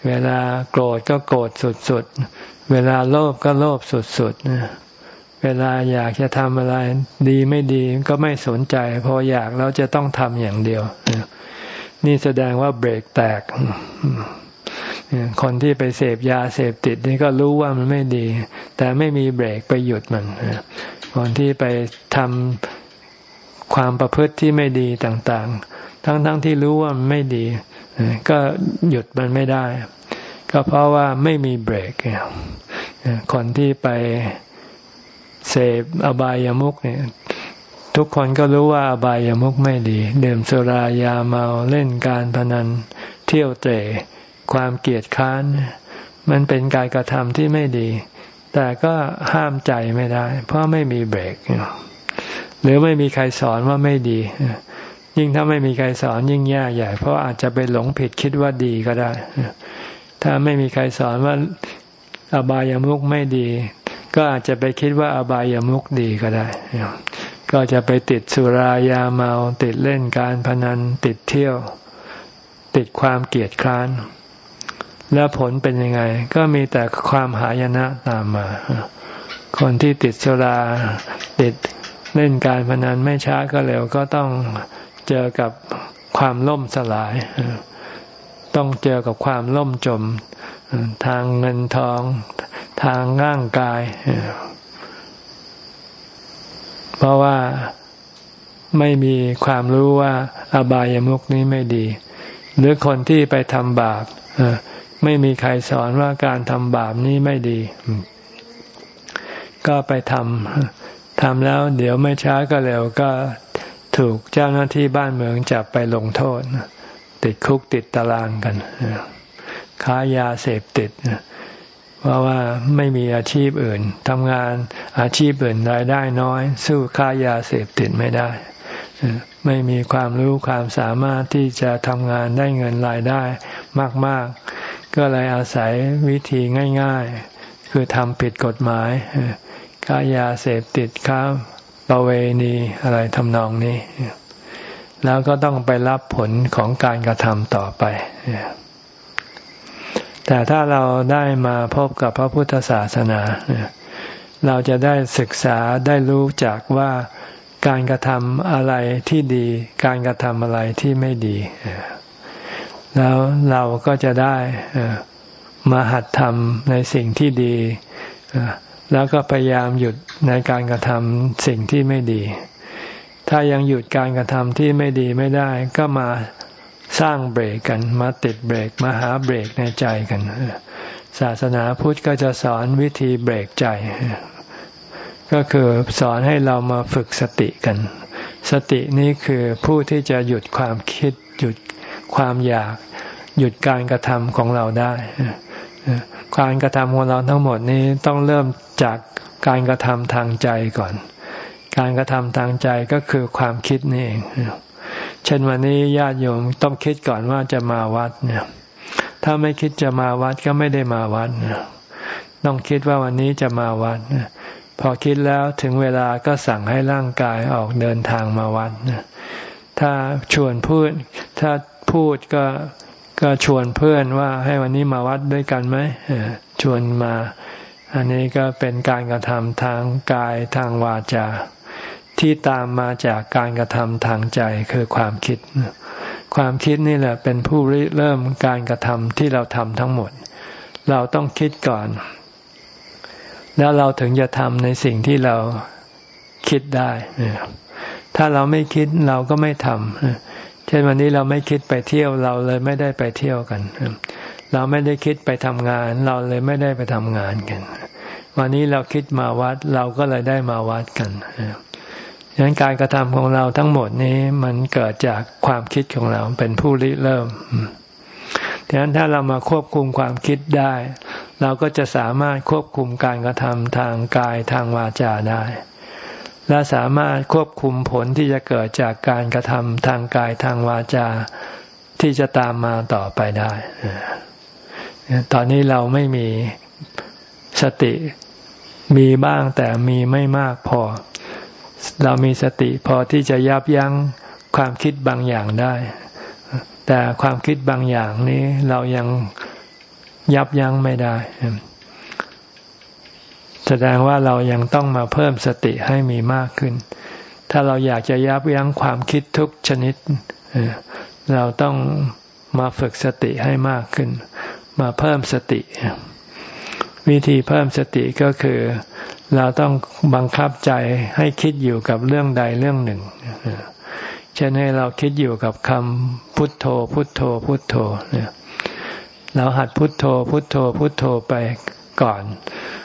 Speaker 1: เวลาโกรธก็โกรธสุดๆ เวลาโลภก็โลภสุดๆ เวลาอยากจะทำอะไร ดีไม่ดีก็ไม่สนใจ พออยากแล้วจะต้องทำอย่างเดียว นี่แสดงว่าเบรกแตก คนที่ไปเสพยาเสพติดนี่ก็รู้ว่ามันไม่ดี แต่ไม่มีเบรกไปหยุดมัน คนที่ไปทำความประพฤติที่ไม่ดีต่างๆ ทั้งๆทที่รู้ว่ามันไม่ดี ก็หยุดมันไม่ได้ ก็เพราะว่าไม่มีเบรกคนที่ไปเสพอบายามุกเนี่ย ทุกคนก็รู้ว่าอบายามุกไม่ดีดื่มสุรายาเมาเล่นการพนัน เที่ยวเตะความเกลียดค้าน มันเป็นการกระทำที่ไม่ดี แต่ก็ห้ามใจไม่ได้ เพราะไม่มีเบรก หรือไม่มีใครสอนว่าไม่ดี ยิ่งถ้าไม่มีใครสอนยิ่งแย่ใหญ่ เพราะอาจจะไปหลงผิดคิดว่าดีก็ได้ ถ้าไม่มีใครสอนว่าอบายามุกไม่ดี ก็อาจจะไปคิดว่าอบายามุกดีก็ได้ ก็จะไปติดสุรายาเมา ติดเล่นการพนัน ติดเที่ยว ติดความเกลียดคร้าน แล้วผลเป็นยังไง ก็มีแต่ความหายนะตามมา คนที่ติดสุราติดเล่นการพนันไม่ช้าก็เร็วก็ต้อง เจอกับความล่มสลาย ต้องเจอกับความล่มจม ทางเงินทอง ทางร่างกาย เพราะว่าไม่มีความรู้ว่าอบายามุขนี้ไม่ดี หรือคนที่ไปทำบาปไม่มีใครสอนว่าการทำบาปนี้ไม่ดี ก็ไปทำทำแล้วเดี๋ยวไม่ช้าก็เร็วก็ ถูกเจ้าหน้าที่บ้านเมืองจับไปลงโทษ ติดคุกติดตารางกันค้ายาเสพติดเพราะว่าไม่มีอาชีพอื่นทำงานอาชีพอื่นรายได้น้อย สู้ค่ายาเสพติดไม่ได้ ไม่มีความรู้ความสามารถที่จะทำงานได้เงินรายได้มาก ๆ ก็เลยอาศัยวิธีง่าย ๆ คือทำผิดกฎหมายค่ายาเสพติดค้า ประเวณีอะไรทำนองนี้ แล้วก็ต้องไปรับผลของการกระทำต่อไปแต่ถ้าเราได้มาพบกับพระพุทธศาสนา เราจะได้ศึกษาได้รู้จักว่าการกระทำอะไรที่ดี การกระทำอะไรที่ไม่ดี แล้วเราก็จะได้มาหัดทำในสิ่งที่ดี แล้วก็พยายามหยุดในการกระทำสิ่งที่ไม่ดี ถ้ายังหยุดการกระทำที่ไม่ดีไม่ได้ ก็มาสร้างเบรกกัน มาติดเบรกมาหาเบรกในใจกันศาสนาพุทธก็จะสอนวิธีเบรกใจ ก็คือสอนให้เรามาฝึกสติกัน สตินี้คือผู้ที่จะหยุดความคิด หยุดความอยาก หยุดการกระทำของเราได้ การกระทำของเราทั้งหมดนี้ต้องเริ่มจากการกระทำทางใจก่อน การกระทำทางใจก็คือความคิดนี่เองเช่นวันนี้ญาติโยมต้องคิดก่อนว่าจะมาวัดเนี่ย ถ้าไม่คิดจะมาวัดก็ไม่ได้มาวัดต้องคิดว่าวันนี้จะมาวัดพอคิดแล้วถึงเวลาก็สั่งให้ร่างกายออกเดินทางมาวัดถ้าชวนพูด ถ้าพูดก็ ก็ชวนเพื่อนว่าให้วันนี้มาวัดด้วยกันไหมชวนมา อันนี้ก็เป็นการกระทำทางกายทางวาจา ที่ตามมาจากการกระทำทางใจคือความคิด ความคิดนี่แหละเป็นผู้ริเริ่มการกระทำที่เราทำทั้งหมด เราต้องคิดก่อน แล้วเราถึงจะทำในสิ่งที่เราคิดได้ ถ้าเราไม่คิดเราก็ไม่ทำ ช่นวันนี้เราไม่คิดไปเที่ยวเราเลยไม่ได้ไปเที่ยวกัน เราไม่ได้คิดไปทำงาน เราเลยไม่ได้ไปทำงานกัน วันนี้เราคิดมาวัดเราก็เลยได้มาวัดกันดังนั้นการกระทำของเราทั้งหมดนี้มันเกิดจากความคิดของเราเป็นผู้ริเริ่มดังนั้นถ้าเรามาควบคุมความคิดได้ เราก็จะสามารถควบคุมการกระทำทางกายทางวาจาได้ และสามารถควบคุมผลที่จะเกิดจากการกระทำทางกายทางวาจาที่จะตามมาต่อไปได้ ตอนนี้เราไม่มีสติมีบ้างแต่มีไม่มากพอ เรามีสติพอที่จะยับยั้งความคิดบางอย่างได้ แต่ความคิดบางอย่างนี้เรายังยับยั้งไม่ได้ แสดงว่าเรายังต้องมาเพิ่มสติให้มีมากขึ้น ถ้าเราอยากจะยับยั้งความคิดทุกชนิด เราต้องมาฝึกสติให้มากขึ้น มาเพิ่มสติ วิธีเพิ่มสติก็คือ เราต้องบังคับใจให้คิดอยู่กับเรื่องใดเรื่องหนึ่งเช่นให้เราคิดอยู่กับคำพุทโธ พุทโธ พุทโธเนี่ยเราหัดพุทโธ พุทโธ พุทโธไปก่อน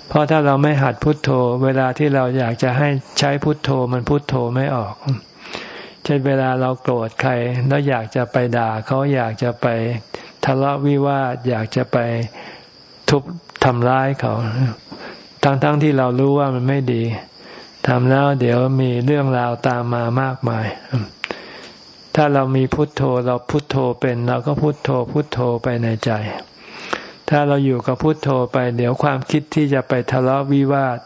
Speaker 1: เพราะถ้าเราไม่หัดพุทโธ เวลาที่เราอยากจะให้ใช้พุทโธมันพุทโธไม่ออก เช่นเวลาเราโกรธใครแล้วอยากจะไปด่าเขาอยากจะไปทะเลาะวิวาทอยากจะไปทุบทำร้ายเขา ทั้งๆทที่เรารู้ว่ามันไม่ดีทำแล้วเดี๋ยวมีเรื่องราวตามมามากมาย ถ้าเรามีพุทโธเราพุทโธเป็น เราก็พุทโธพุทโธไปในใจ ถ้าเราอยู่กับพุทโธไป เดี๋ยวความคิดที่จะไปทะเลาะวิวาท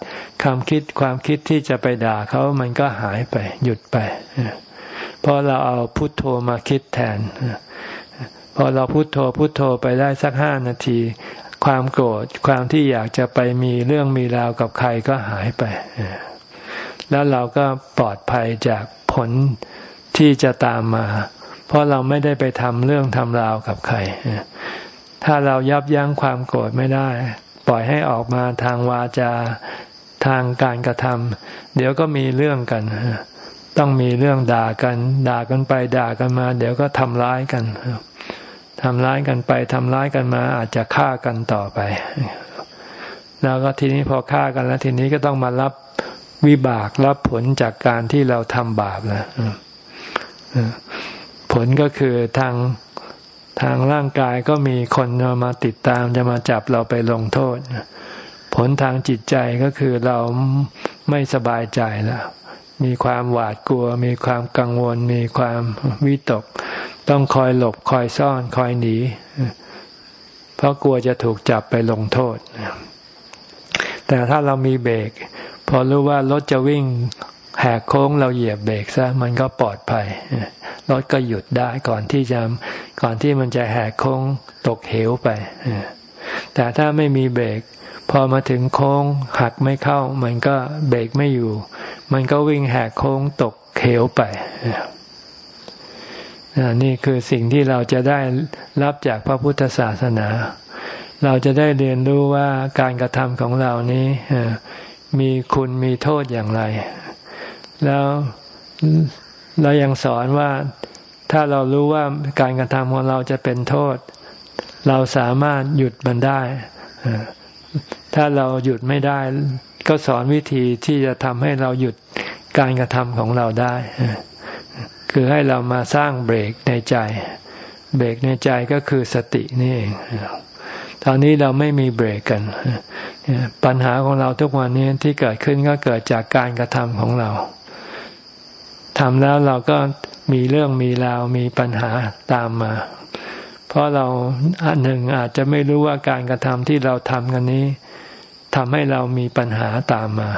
Speaker 1: ความคิดความคิดที่จะไปด่าเขามันก็หายไป หยุดไปเพราะเราเอาพุทโธมาคิดแทนพอเราพุทโธพุทโธไปได้สักห้านาที ความโกรธความที่อยากจะไปมีเรื่องมีราวกับใครก็หายไป แล้วเราก็ปลอดภัยจากผลที่จะตามมา เพราะเราไม่ได้ไปทำเรื่องทำราวกับใคร ถ้าเรายับยั้งความโกรธไม่ได้ ปล่อยให้ออกมาทางวาจาทางการกระทำเดี๋ยวก็มีเรื่องกัน ต้องมีเรื่องด่ากัน ด่ากันไปด่ากันมา เดี๋ยวก็ทำร้ายกันทำร้ายกันไปทำร้ายกันมา อาจจะฆ่ากันต่อไป แล้วก็ทีนี้พอฆ่ากันแล้ว ทีนี้ก็ต้องมารับวิบากรับผลจากการที่เราทำบาปแล้วผลก็คือทาง ทางร่างกายก็มีคนมาติดตามจะมาจับเราไปลงโทษ ผลทางจิตใจก็คือเราไม่สบายใจแล้วมีความหวาดกลัว มีความกังวล มีความวิตก ต้องคอยหลบคอยซ่อนคอยหนี เพราะกลัวจะถูกจับไปลงโทษ แต่ถ้าเรามีเบรกพอรู้ว่ารถจะวิ่ง แหกโค้งเราเหยียบเบรกซะมันก็ปลอดภัยรถก็หยุดได้ก่อนที่จะก่อนที่มันจะแหกโค้งตกเหวไปแต่ถ้าไม่มีเบรกพอมาถึงโค้งหักไม่เข้า มันก็เบรกไม่อยู่ มันก็วิ่งแหกโค้งตกเหวไปนี่คือสิ่งที่เราจะได้รับจากพระพุทธศาสนา เราจะได้เรียนรู้ว่าการกระทำของเรานี้มีคุณมีโทษอย่างไร แล้วแล้วยังสอนว่าถ้าเรารู้ว่าการกระทำของเราจะเป็นโทษ เราสามารถหยุดมันได้ ถ้าเราหยุดไม่ได้ ก็สอนวิธีที่จะทำให้เราหยุดการกระทำของเราได้ คือให้เรามาสร้างเบรกในใจ เบรกในใจก็คือสตินี่เองตอนนี้เราไม่มีเบรกกัน ปัญหาของเราทุกวันนี้ที่เกิดขึ้นก็เกิดจากการกระทำของเรา ทำแล้วเราก็มีเรื่องมีราวมีปัญหาตามมา เพราะเราอันหนึ่งอาจจะไม่รู้ว่าการกระทำที่เราทำกันนี้ทำให้เรามีปัญหาตามมา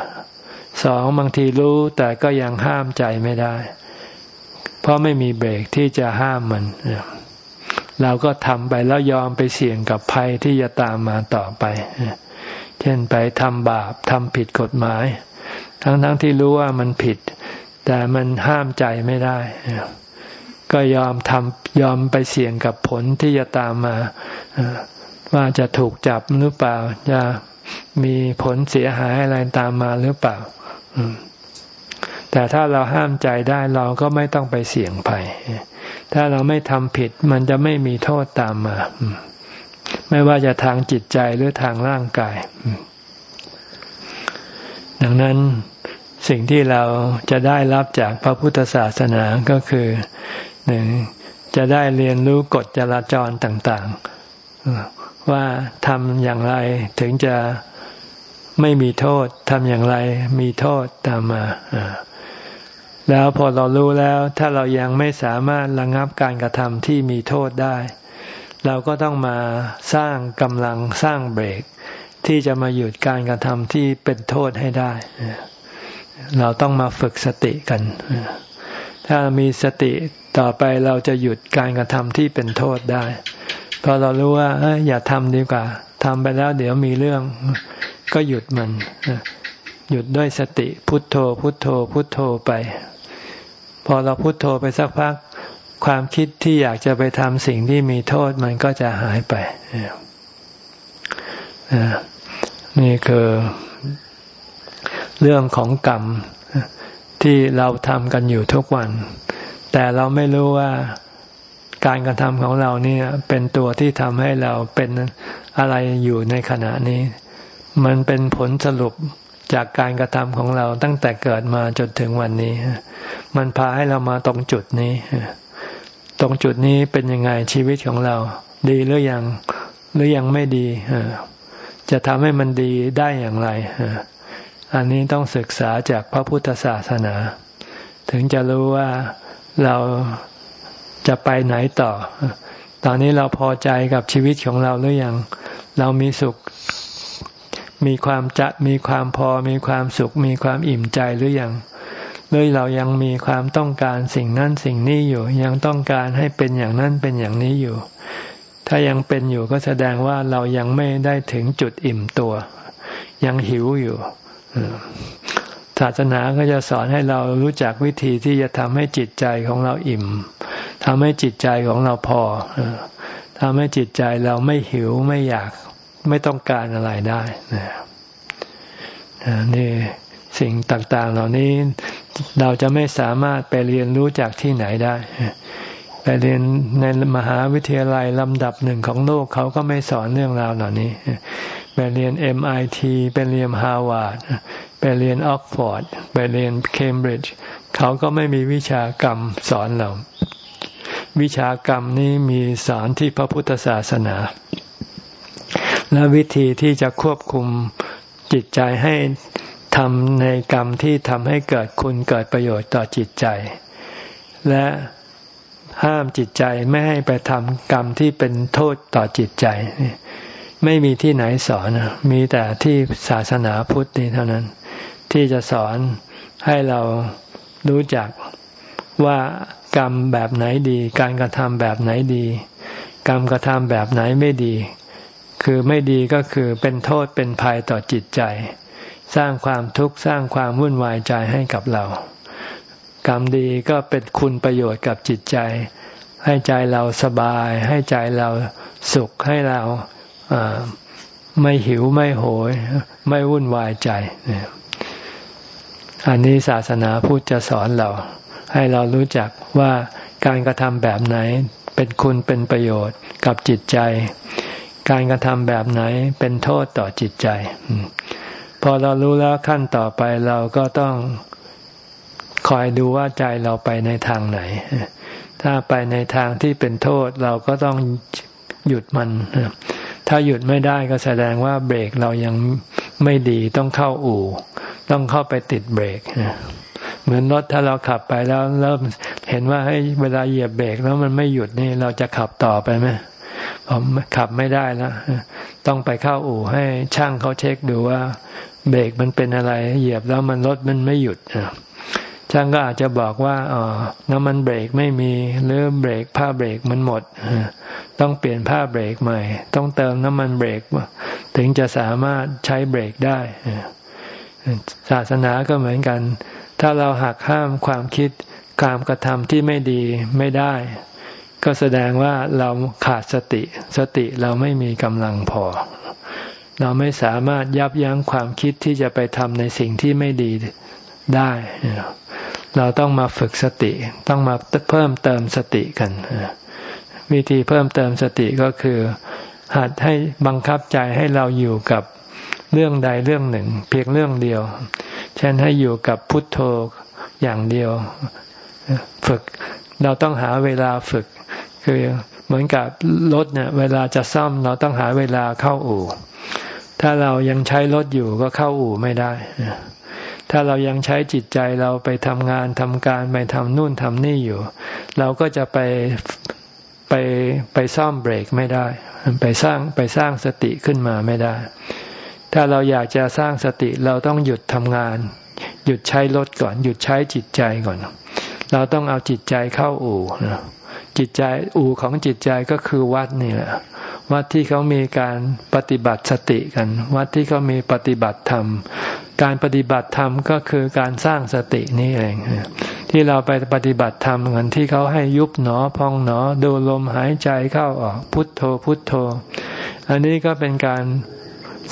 Speaker 1: สองบางทีรู้แต่ก็ยังห้ามใจไม่ได้ เพราะไม่มีเบรกที่จะห้ามมัน เราก็ทำไปแล้วยอมไปเสี่ยงกับภัยที่จะตามมาต่อไป เช่นไปทำบาปทำผิดกฎหมาย ทั้งๆทที่รู้ว่ามันผิด แต่มันห้ามใจไม่ได้ ก็ยอมทำยอมไปเสี่ยงกับผลที่จะตามมา ว่าจะถูกจับหรือเปล่า จะมีผลเสียหายอะไรตามมาหรือเปล่า แต่ถ้าเราห้ามใจได้เราก็ไม่ต้องไปเสี่ยงภัย ถ้าเราไม่ทำผิดมันจะไม่มีโทษตามมา ไม่ว่าจะทางจิตใจหรือทางร่างกาย ดังนั้น สิ่งที่เราจะได้รับจากพระพุทธศาสนาก็คือหนึ่งจะได้เรียนรู้กฎจราจรต่างๆ ว่าทำอย่างไรถึงจะไม่มีโทษทำอย่างไรมีโทษตามมา แล้วพอเรารู้แล้วถ้าเรายังไม่สามารถระงับการกระทำที่มีโทษได้ เราก็ต้องมาสร้างกำลังสร้างเบรก ที่จะมาหยุดการกระทำที่เป็นโทษให้ได้ เราต้องมาฝึกสติกัน ถ้ามีสติต่อไปเราจะหยุดการกระทำที่เป็นโทษได้ เพอเรารู้ว่าอย่าทำดีกว่าทำไปแล้วเดี๋ยวมีเรื่อง ก็หยุดมัน หยุดด้วยสติพุทโธ พุทโธ พุทโธไป พอเราพุทโธไปสักพัก ความคิดที่อยากจะไปทำสิ่งที่มีโทษมันก็จะหายไปนี่คือ เรื่องของกรรมที่เราทำกันอยู่ทุกวัน แต่เราไม่รู้ว่าการกระทำของเราเนี่ยเป็นตัวที่ทำให้เราเป็นอะไรอยู่ในขณะนี้ มันเป็นผลสรุปจากการกระทำของเราตั้งแต่เกิดมาจนถึงวันนี้ มันพาให้เรามาตรงจุดนี้ ตรงจุดนี้เป็นยังไงชีวิตของเรา ดีหรือยังหรือยังไม่ดีจะทำให้มันดีได้อย่างไร อันนี้ต้องศึกษาจากพระพุทธศาสนา ถึงจะรู้ว่าเราจะไปไหนต่อ ตอนนี้เราพอใจกับชีวิตของเราหรือยัง เรามีสุข มีความจะมีความพอ มีความสุข มีความอิ่มใจหรือยังหรือเรายังมีความต้องการสิ่งนั้นสิ่งนี้อยู่ ยังต้องการให้เป็นอย่างนั้นเป็นอย่างนี้อยู่ ถ้ายังเป็นอยู่ก็แสดงว่าเรายังไม่ได้ถึงจุดอิ่มตัว ยังหิวอยู่ ศาสนาก็จะสอนให้เรารู้จักวิธีที่จะทำให้จิตใจของเราอิ่มทำให้จิตใจของเราพอทำให้จิตใจเราไม่หิวไม่อยากไม่ต้องการอะไรได้นี่สิ่งต่าง ๆ เหล่านี้เราจะไม่สามารถไปเรียนรู้จากที่ไหนได้ไปเรียนในมหาวิทยาลัยลำดับหนึ่งของโลกเขาก็ไม่สอนเรื่องราวเหล่านี้ ไปเรียน MIT ไปเรียนฮาวาร์ดไปเรียนออกฟอร์ดไปเรียนเคมบริดจ์เขาก็ไม่มีวิชากรรมสอนเรา วิชากรรมนี้มีสอนที่พระพุทธศาสนา และวิธีที่จะควบคุมจิตใจให้ทำในกรรมที่ทำให้เกิดคุณเกิดประโยชน์ต่อจิตใจ และห้ามจิตใจไม่ให้ไปทำกรรมที่เป็นโทษต่อจิตใจ ไม่มีที่ไหนสอน มีแต่ที่ศาสนาพุทธนี่เท่านั้น ที่จะสอนให้เรารู้จักว่ากรรมแบบไหนดี การกระทำแบบไหนดี กรรมกระทำแบบไหนไม่ดี คือไม่ดีก็คือเป็นโทษเป็นภัยต่อจิตใจ สร้างความทุกข์สร้างความวุ่นวายใจให้กับเรา กรรมดีก็เป็นคุณประโยชน์กับจิตใจ ให้ใจเราสบาย ให้ใจเราสุขให้เรา ไม่หิวไม่โหย ไม่วุ่นวายใจอันนี้ศาสนาพุทธจะสอนเรา ให้เรารู้จักว่าการกระทำแบบไหนเป็นคุณเป็นประโยชน์กับจิตใจ การกระทำแบบไหนเป็นโทษต่อจิตใจ พอเรารู้แล้วขั้นต่อไปเราก็ต้องคอยดูว่าใจเราไปในทางไหน ถ้าไปในทางที่เป็นโทษเราก็ต้องหยุดมัน ถ้าหยุดไม่ได้ก็แสดงว่าเบรกเรายังไม่ดีต้องเข้าอู่ ต้องเข้าไปติดเบรกเหมือนรถถ้าเราขับไปแล้วเริ่มเห็นว่าให้เวลาเหยียบเบรกแล้วมันไม่หยุดนี่เราจะขับต่อไปไหมผมขับไม่ได้แล้วต้องไปเข้าอู่ให้ช่างเขาเช็คดูว่า เบรกมันเป็นอะไร เหยียบแล้วมันรถมันไม่หยุด ช่างก็อาจจะบอกว่าอ๋อน้ำมันเบรกไม่มีหรือเบรกผ้าเบรกมันหมด ต้องเปลี่ยนผ้าเบรกใหม่ ต้องเติมน้ำมันเบรกถึงจะสามารถใช้เบรกได้ศาสนาก็เหมือนกัน ถ้าเราหักห้ามความคิดการกระทำที่ไม่ดีไม่ได้ ก็แสดงว่าเราขาดสติ สติเราไม่มีกำลังพอ เราไม่สามารถยับยั้งความคิดที่จะไปทำในสิ่งที่ไม่ดี ได้ เราต้องมาฝึกสติ ต้องมาเพิ่มเติมสติกัน วิธีเพิ่มเติมสติก็คือ หัดให้บังคับใจให้เราอยู่กับเรื่องใดเรื่องหนึ่ง เพียงเรื่องเดียว เช่นให้อยู่กับพุทโธอย่างเดียว ฝึกเราต้องหาเวลาฝึก คือเหมือนกับรถเนี่ยเวลาจะซ่อมเราต้องหาเวลาเข้าอู่ ถ้าเรายังใช้รถอยู่ก็เข้าอู่ไม่ได้ ถ้าเรายังใช้จิตใจเราไปทำงานทำการไปทำนู่นทำนี่อยู่ เราก็จะไปไปไปซ่อมเบรกไม่ได้ ไปสร้างไปสร้างสติขึ้นมาไม่ได้ ถ้าเราอยากจะสร้างสติเราต้องหยุดทำงาน หยุดใช้รถก่อน หยุดใช้จิตใจก่อน เราต้องเอาจิตใจเข้าอู่จิตใจอู่ของจิตใจก็คือวัดนี่แหละ วัดที่เขามีการปฏิบัติสติกัน วัดที่เขามีปฏิบัติธรรม การปฏิบัติธรรมก็คือการสร้างสตินี่เองที่เราไปปฏิบัติธรรมเหมือนที่เขาให้ยุบหนอพองหนอดูลมหายใจเข้าออกพุทโธพุทโธ อันนี้ก็เป็นการ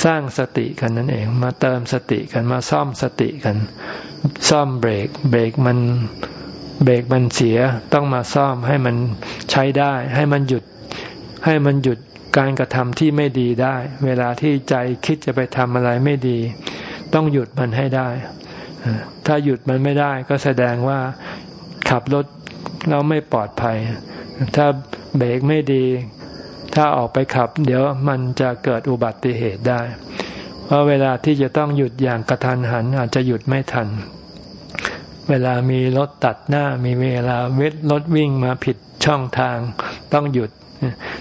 Speaker 1: สร้างสติกันนั่นเอง มาเติมสติกันมาซ่อมสติกัน ซ่อมเบรก เบรกมันเบรกมันเสียต้องมาซ่อมให้มันใช้ได้ ให้มันหยุดให้มันหยุด การกระทำที่ไม่ดีได้ เวลาที่ใจคิดจะไปทำอะไรไม่ดี ต้องหยุดมันให้ได้ ถ้าหยุดมันไม่ได้ก็แสดงว่าขับรถเราไม่ปลอดภัย ถ้าเบรกไม่ดี ถ้าออกไปขับ เดี๋ยวมันจะเกิดอุบัติเหตุได้ เพราะเวลาที่จะต้องหยุดอย่างกระทันหัน อาจจะหยุดไม่ทัน เวลามีรถตัดหน้ามีเวลาเวทรถวิ่งมาผิดช่องทาง ต้องหยุด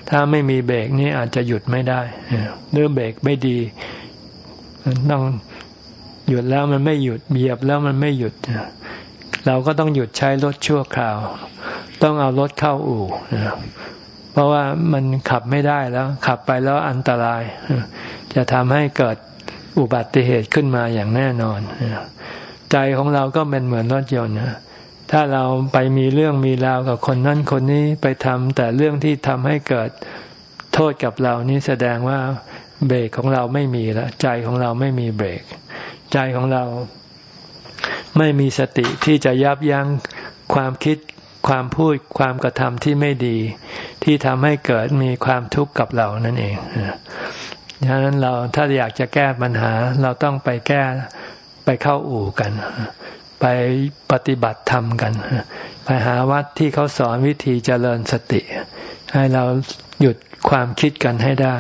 Speaker 1: ถ้าไม่มีเบรกนี้อาจจะหยุดไม่ได้หรือเบรกไม่ดีต้องหยุดแล้วมันไม่หยุดเหยียบแล้วมันไม่หยุด เราก็ต้องหยุดใช้รถชั่วคราว ต้องเอารถเข้าอู่เพราะว่ามันขับไม่ได้แล้ว ขับไปแล้วอันตราย จะทำให้เกิดอุบัติเหตุขึ้นมาอย่างแน่นอน ใจของเราก็เป็นเหมือนรถยนต์ ถ้าเราไปมีเรื่องมีราวกับคนนั้นคนนี้ไปทำแต่เรื่องที่ทำให้เกิดโทษกับเรานี้แสดงว่าเบรกของเราไม่มีแล้วใจของเราไม่มีเบรก ใจของเราไม่มีสติที่จะยับยั้งความคิดความพูดความกระทำที่ไม่ดี ที่ทำให้เกิดมีความทุกข์กับเรานั่นเองดังนั้นเราถ้าอยากจะแก้ปัญหา เราต้องไปแก้ไปเข้าอู่กัน ไปปฏิบัติธรรมกัน ไปหาวัดที่เขาสอนวิธีเจริญสติ ให้เราหยุดความคิดกันให้ได้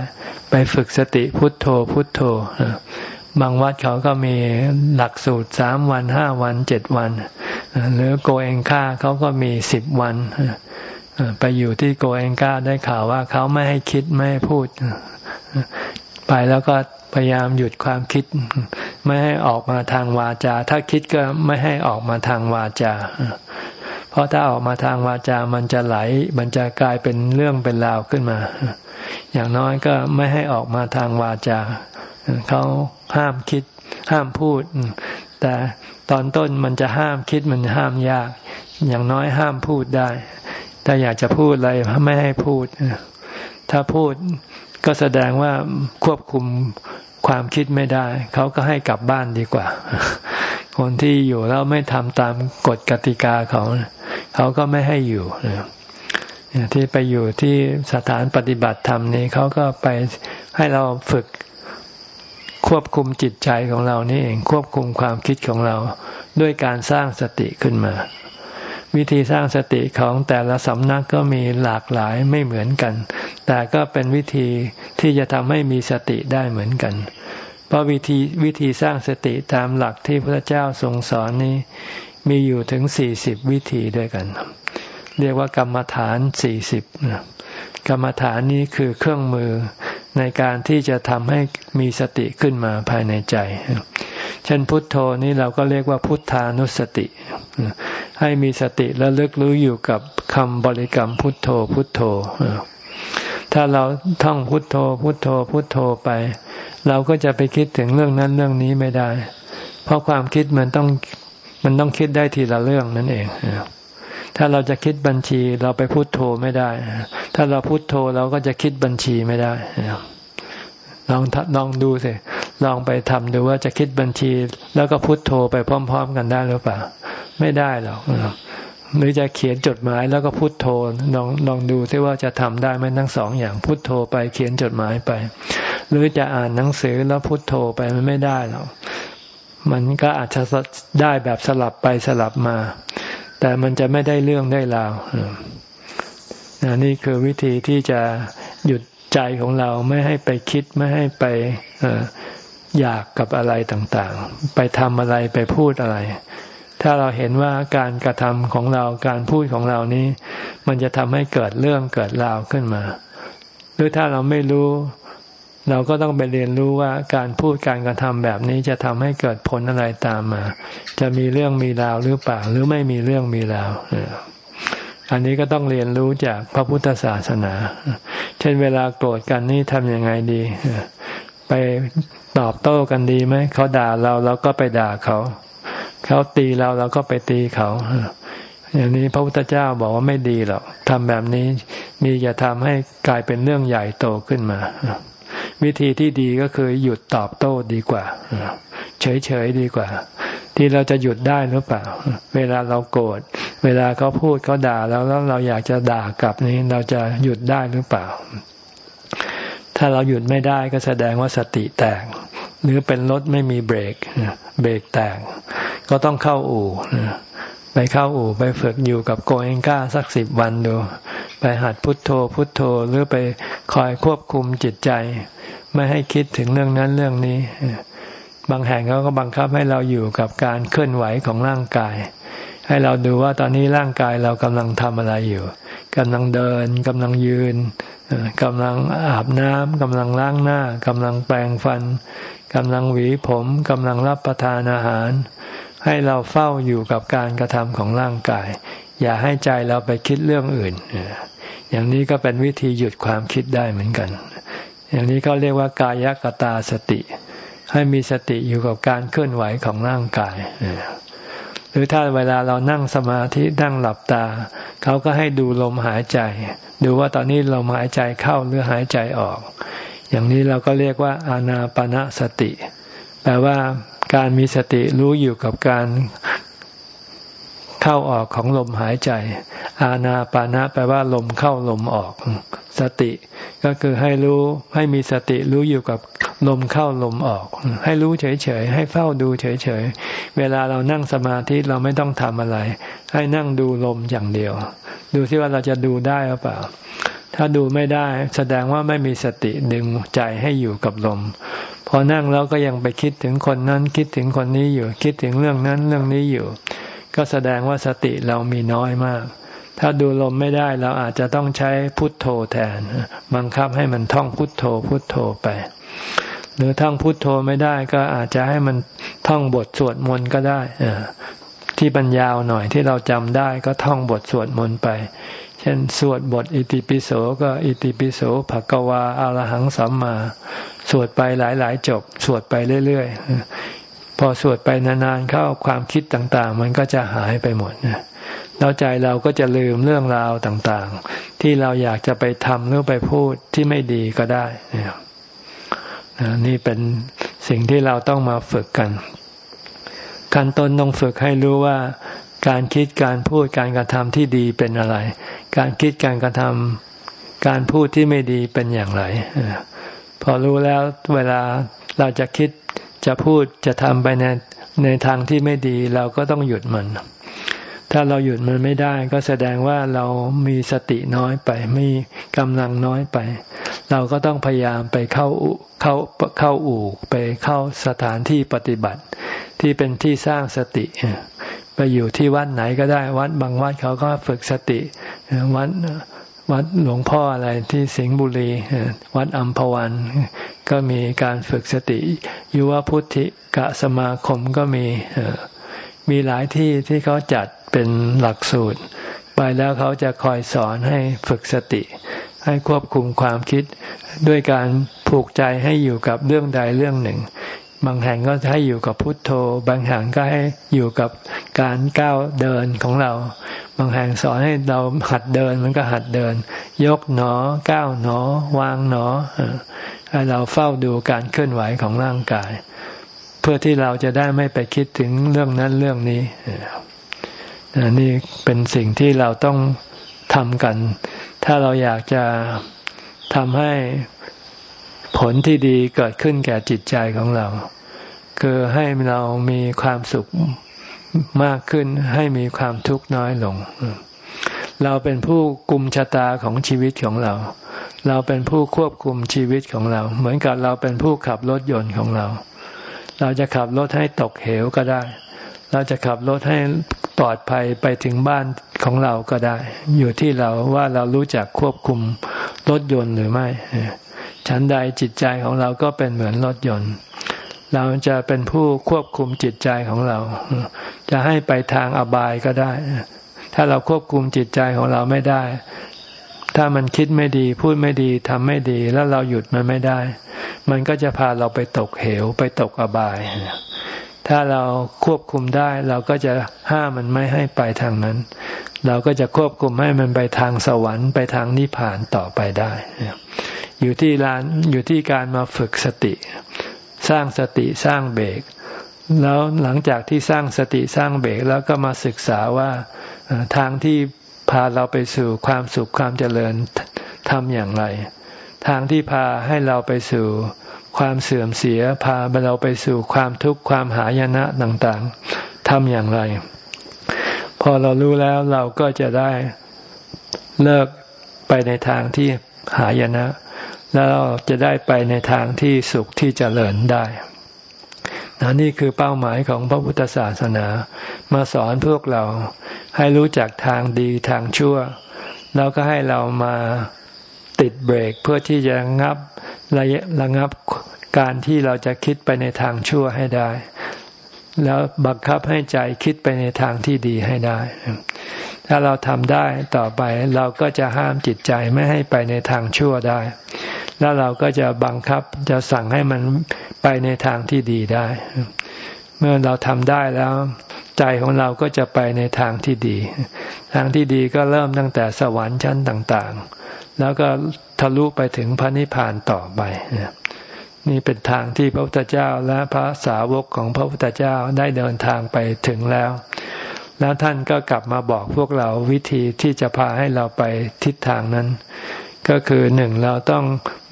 Speaker 1: ไปฝึกสติพุทโธพุทโธบางวัดเขาก็มีหลักสูตรสามวันห้าวันเจ็ดวัน หรือโกเองค่าเขาก็มีสิบวัน ไปอยู่ที่โกเองค่าได้ข่าวว่าเขาไม่ให้คิดไม่ให้พูด ไปแล้วก็ พยายามหยุดความคิด ไม่ให้ออกมาทางวาจา ถ้าคิดก็ไม่ให้ออกมาทางวาจา เพราะถ้าออกมาทางวาจามันจะไหล มันจะกลายเป็นเรื่องเป็นราวขึ้นมา อย่างน้อยก็ไม่ให้ออกมาทางวาจาเขาห้ามคิด ห้ามพูด แต่ตอนต้นมันจะห้ามคิดมันห้ามยาก อย่างน้อยห้ามพูดได้ ถ้าอยากจะพูดอะไรไม่ให้พูดถ้าพูด ก็แสดงว่าควบคุมความคิดไม่ได้ เขาก็ให้กลับบ้านดีกว่า คนที่อยู่แล้วไม่ทำตามกฎกติกาเขาเขาก็ไม่ให้อยู่ที่ไปอยู่ที่สถานปฏิบัติธรรมนี้เขาก็ไปให้เราฝึกควบคุมจิตใจของเรานี่เอง ควบคุมความคิดของเรา ด้วยการสร้างสติขึ้นมา วิธีสร้างสติของแต่ละสำนักก็มีหลากหลายไม่เหมือนกัน แต่ก็เป็นวิธีที่จะทำให้มีสติได้เหมือนกัน เพราะวิธีวิธีสร้างสติตามหลักที่พระเจ้าทรงสอนนี้ มีอยู่ถึงสี่สิบวิธีด้วยกัน เรียกว่ากรรมฐานสี่สิบกรรมฐานนี้คือเครื่องมือในการที่จะทำให้มีสติขึ้นมาภายในใจ เช่นพุทโธนี้เราก็เรียกว่าพุทธานุสติ ให้มีสติและลึกรู้อยู่กับคำบริกรรมพุทโธพุทโธ ถ้าเราท่องพุทโธ พุทโธ พุทโธไป เราก็จะไปคิดถึงเรื่องนั้นเรื่องนี้ไม่ได้ เพราะความคิดมันต้องมันต้องคิดได้ทีละเรื่องนั่นเองถ้าเราจะคิดบัญชีเราไปพูดโทไม่ได้ ถ้าเราพูดโทเราก็จะคิดบัญชีไม่ได้ลองลองดูสิ ลองไปทำดูว่าจะคิดบัญชี แล้วก็พูดโทไปพร้อม ๆ กันได้หรือเปล่า ไม่ได้หรอกหรือจะเขียนจดหมายแล้วก็พูดโทลองลองดูซิว่าจะทำได้ไหมทั้งสองอย่างพูดโทไปเขียนจดหมายไป หรือจะอ่านหนังสือแล้วพูดโทไปมันไม่ได้หรอกมันก็อาจจะได้แบบสลับไปสลับมา แต่มันจะไม่ได้เรื่องได้ราวนี่คือวิธีที่จะหยุดใจของเราไม่ให้ไปคิดไม่ให้ไป อยากกับอะไรต่างๆ ไปทำอะไรไปพูดอะไร ถ้าเราเห็นว่าการกระทำของเราการพูดของเรานี้ มันจะทำให้เกิดเรื่องเกิดราวขึ้นมา หรือถ้าเราไม่รู้ เราก็ต้องไปเรียนรู้ว่าการพูดการกระทำแบบนี้จะทำให้เกิดผลอะไรตามมา จะมีเรื่องมีราวหรือเปล่าหรือไม่มีเรื่องมีราวอันนี้ก็ต้องเรียนรู้จากพระพุทธศาสนา เช่นเวลาโกรธกันนี่ทำยังไงดี ไป ตอบโต้กันดีไหมเขาด่าเราเราก็ไปด่าเขา เขาตีเราเราก็ไปตีเขาอย่างนี้พระพุทธเจ้าบอกว่าไม่ดีหรอกทำแบบนี้มีจะทำให้กลายเป็นเรื่องใหญ่โตขึ้นมา วิธีที่ดีก็คือหยุดตอบโต้ดีกว่า เฉยๆดีกว่า ที่เราจะหยุดได้หรือเปล่า เวลาเราโกรธเวลาเขาพูดเขาด่าแล้วแล้วเราอยากจะด่ากลับนี้เราจะหยุดได้หรือเปล่า ถ้าเราหยุดไม่ได้ก็แสดงว่าสติแตก หรือเป็นรถไม่มีเบรกเบรกแตก ก็ต้องเข้าอู่ไปเข้าอู่ไปฝึกอยู่กับโกเองก้าสักสิบวันดู ไปหัดพุทโธพุทโธหรือไปคอยควบคุมจิตใจ ไม่ให้คิดถึงเรื่องนั้นเรื่องนี้ บางแห่งเขาก็บังคับให้เราอยู่กับการเคลื่อนไหวของร่างกาย ให้เราดูว่าตอนนี้ร่างกายเรากำลังทำอะไรอยู่กำลังเดินกำลังยืนกำลังอาบน้ำกำลังล้างหน้ากำลังแปรงฟันกำลังหวีผมกำลังรับประทานอาหาร ให้เราเฝ้าอยู่กับการกระทำของร่างกาย อย่าให้ใจเราไปคิดเรื่องอื่น อย่างนี้ก็เป็นวิธีหยุดความคิดได้เหมือนกัน อย่างนี้ก็เรียกว่ากายกตาสติ ให้มีสติอยู่กับการเคลื่อนไหวของร่างกาย หรือถ้าเวลาเรานั่งสมาธินั่งหลับตา เขาก็ให้ดูลมหายใจ ดูว่าตอนนี้ลมหายใจเข้าหรือหายใจออก อย่างนี้เราก็เรียกว่าอานาปณะสติ แปลว่าการมีสติรู้อยู่กับการ เข้าออกของลมหายใจ อาณาปานะแปลว่าลมเข้าลมออก สติก็คือให้รู้ให้มีสติรู้อยู่กับลมเข้าลมออก ให้รู้เฉยๆ ให้เฝ้าดูเฉยๆ เวลาเรานั่งสมาธิเราไม่ต้องทำอะไร ให้นั่งดูลมอย่างเดียว ดูที่ว่าเราจะดูได้หรือเปล่า ถ้าดูไม่ได้ แสดงว่าไม่มีสติดึงใจให้อยู่กับลม พอนั่งแล้วก็ยังไปคิดถึงคนนั้นคิดถึงคนนี้อยู่ คิดถึงเรื่องนั้นเรื่องนี้อยู่ ก็แสดงว่าสติเรามีน้อยมาก ถ้าดูลมไม่ได้เราอาจจะต้องใช้พุทโธแทน บังคับให้มันท่องพุทโธพุทโธไป หรือท่องพุทโธไม่ได้ก็อาจจะให้มันท่องบทสวดมนต์ก็ได้ที่บรรยาวหน่อยที่เราจำได้ก็ท่องบทสวดมนต์ไปเช่นสวดบทอิติปิโสก็อิติปิโสภะกวาอารหังสัมมา สวดไปหลายๆ จบ สวดไปเรื่อยๆ พอสวดไปนานๆเข้าความคิดต่างๆ มันก็จะหายไปหมดนะแล้วใจเราก็จะลืมเรื่องราวต่างๆ ที่เราอยากจะไปทำหรือไปพูดที่ไม่ดีก็ได้นี่เป็นสิ่งที่เราต้องมาฝึกกันการต้นต้องฝึกให้รู้ว่าการคิดการพูดการกระทำที่ดีเป็นอะไร การคิดการกระทำการพูดที่ไม่ดีเป็นอย่างไรพอรู้แล้วเวลาเราจะคิด จะพูดจะทำไปในในทางที่ไม่ดีเราก็ต้องหยุดมัน ถ้าเราหยุดมันไม่ได้ ก็แสดงว่าเรามีสติน้อยไปมีกำลังน้อยไป เราก็ต้องพยายามไปเข้าเข้าเข้าอู่ไปเข้าสถานที่ปฏิบัติ ที่เป็นที่สร้างสติไปอยู่ที่วัดไหนก็ได้ วัดบางวัดเขาก็ฝึกสติวัด วัดหลวงพ่ออะไรที่สิงห์บุรี วัดอัมพวัน ก็มีการฝึกสติ ยุวพุทธิกะสมาคมก็มีมีหลายที่ที่เขาจัดเป็นหลักสูตร ไปแล้วเขาจะคอยสอนให้ฝึกสติ ให้ควบคุมความคิดด้วยการผูกใจให้อยู่กับเรื่องใดเรื่องหนึ่ง บางแห่งก็ให้อยู่กับพุทโธ บางแห่งก็ให้อยู่กับการก้าวเดินของเรา บางแห่งสอนให้เราหัดเดินมันก็หัดเดิน ยกหนอ ก้าวหนอ วางหนอให้เราเฝ้าดูการเคลื่อนไหวของร่างกาย เพื่อที่เราจะได้ไม่ไปคิดถึงเรื่องนั้นเรื่องนี้นี่เป็นสิ่งที่เราต้องทำกัน ถ้าเราอยากจะทำให้ ผลที่ดีเกิดขึ้นแก่จิตใจของเรา คือให้เรามีความสุขมากขึ้นให้มีความทุกข์น้อยลง เราเป็นผู้กุมชะตาของชีวิตของเรา เราเป็นผู้ควบคุมชีวิตของเรา เหมือนกับเราเป็นผู้ขับรถยนต์ของเรา เราจะขับรถให้ตกเหวก็ได้ เราจะขับรถให้ปลอดภัยไปถึงบ้านของเราก็ได้ อยู่ที่เราว่าเรารู้จักควบคุมรถยนต์หรือไม่ ฉันใดจิตใจของเราก็เป็นเหมือนรถยนต์ เราจะเป็นผู้ควบคุมจิตใจของเรา จะให้ไปทางอบายก็ได้ ถ้าเราควบคุมจิตใจของเราไม่ได้ ถ้ามันคิดไม่ดี พูดไม่ดีทำไม่ดี แล้วเราหยุดมันไม่ได้ มันก็จะพาเราไปตกเหว ไปตกอบาย ถ้าเราควบคุมได้ เราก็จะห้ามมันไม่ให้ไปทางนั้น เราก็จะควบคุมให้มันไปทางสวรรค์ไปทางนิพพานต่อไปได้ อยู่ที่ลานอยู่ที่การมาฝึกสติ สร้างสติสร้างเบรกแล้วหลังจากที่สร้างสติสร้างเบรกแล้วก็มาศึกษาว่าทางที่พาเราไปสู่ความสุขความเจริญทำอย่างไร ทางที่พาให้เราไปสู่ ความเสื่อมเสียพาเราไปสู่ความทุกข์ความหายนะต่างๆทำอย่างไร พอเรารู้แล้วเราก็จะได้เลิกไปในทางที่หายนะ แล้วเราจะได้ไปในทางที่สุขที่เจริญได้นนี่คือเป้าหมายของพระพุทธศาสนา มาสอนพวกเราให้รู้จักทางดีทางชั่ว แล้วก็ให้เรามาติดเบรกเพื่อที่จะงับ ระระงับการที่เราจะคิดไปในทางชั่วให้ได้ แล้วบังคับให้ใจคิดไปในทางที่ดีให้ได้ ถ้าเราทำได้ต่อไปเราก็จะห้ามจิตใจไม่ให้ไปในทางชั่วได้ แล้วเราก็จะบังคับจะสั่งให้มันไปในทางที่ดีได้ เมื่อเราทำได้แล้ว ใจของเราก็จะไปในทางที่ดี ทางที่ดีก็เริ่มตั้งแต่สวรรค์ชั้นต่าง ๆ แล้วก็ ทะลุไปถึงพระนิพพานต่อไปนี่เป็นทางที่พระพุทธเจ้าและพระสาวกของพระพุทธเจ้าได้เดินทางไปถึงแล้ว แล้วท่านก็กลับมาบอกพวกเราวิธีที่จะพาให้เราไปทิศทางนั้น ก็คือหนึ่งเราต้อง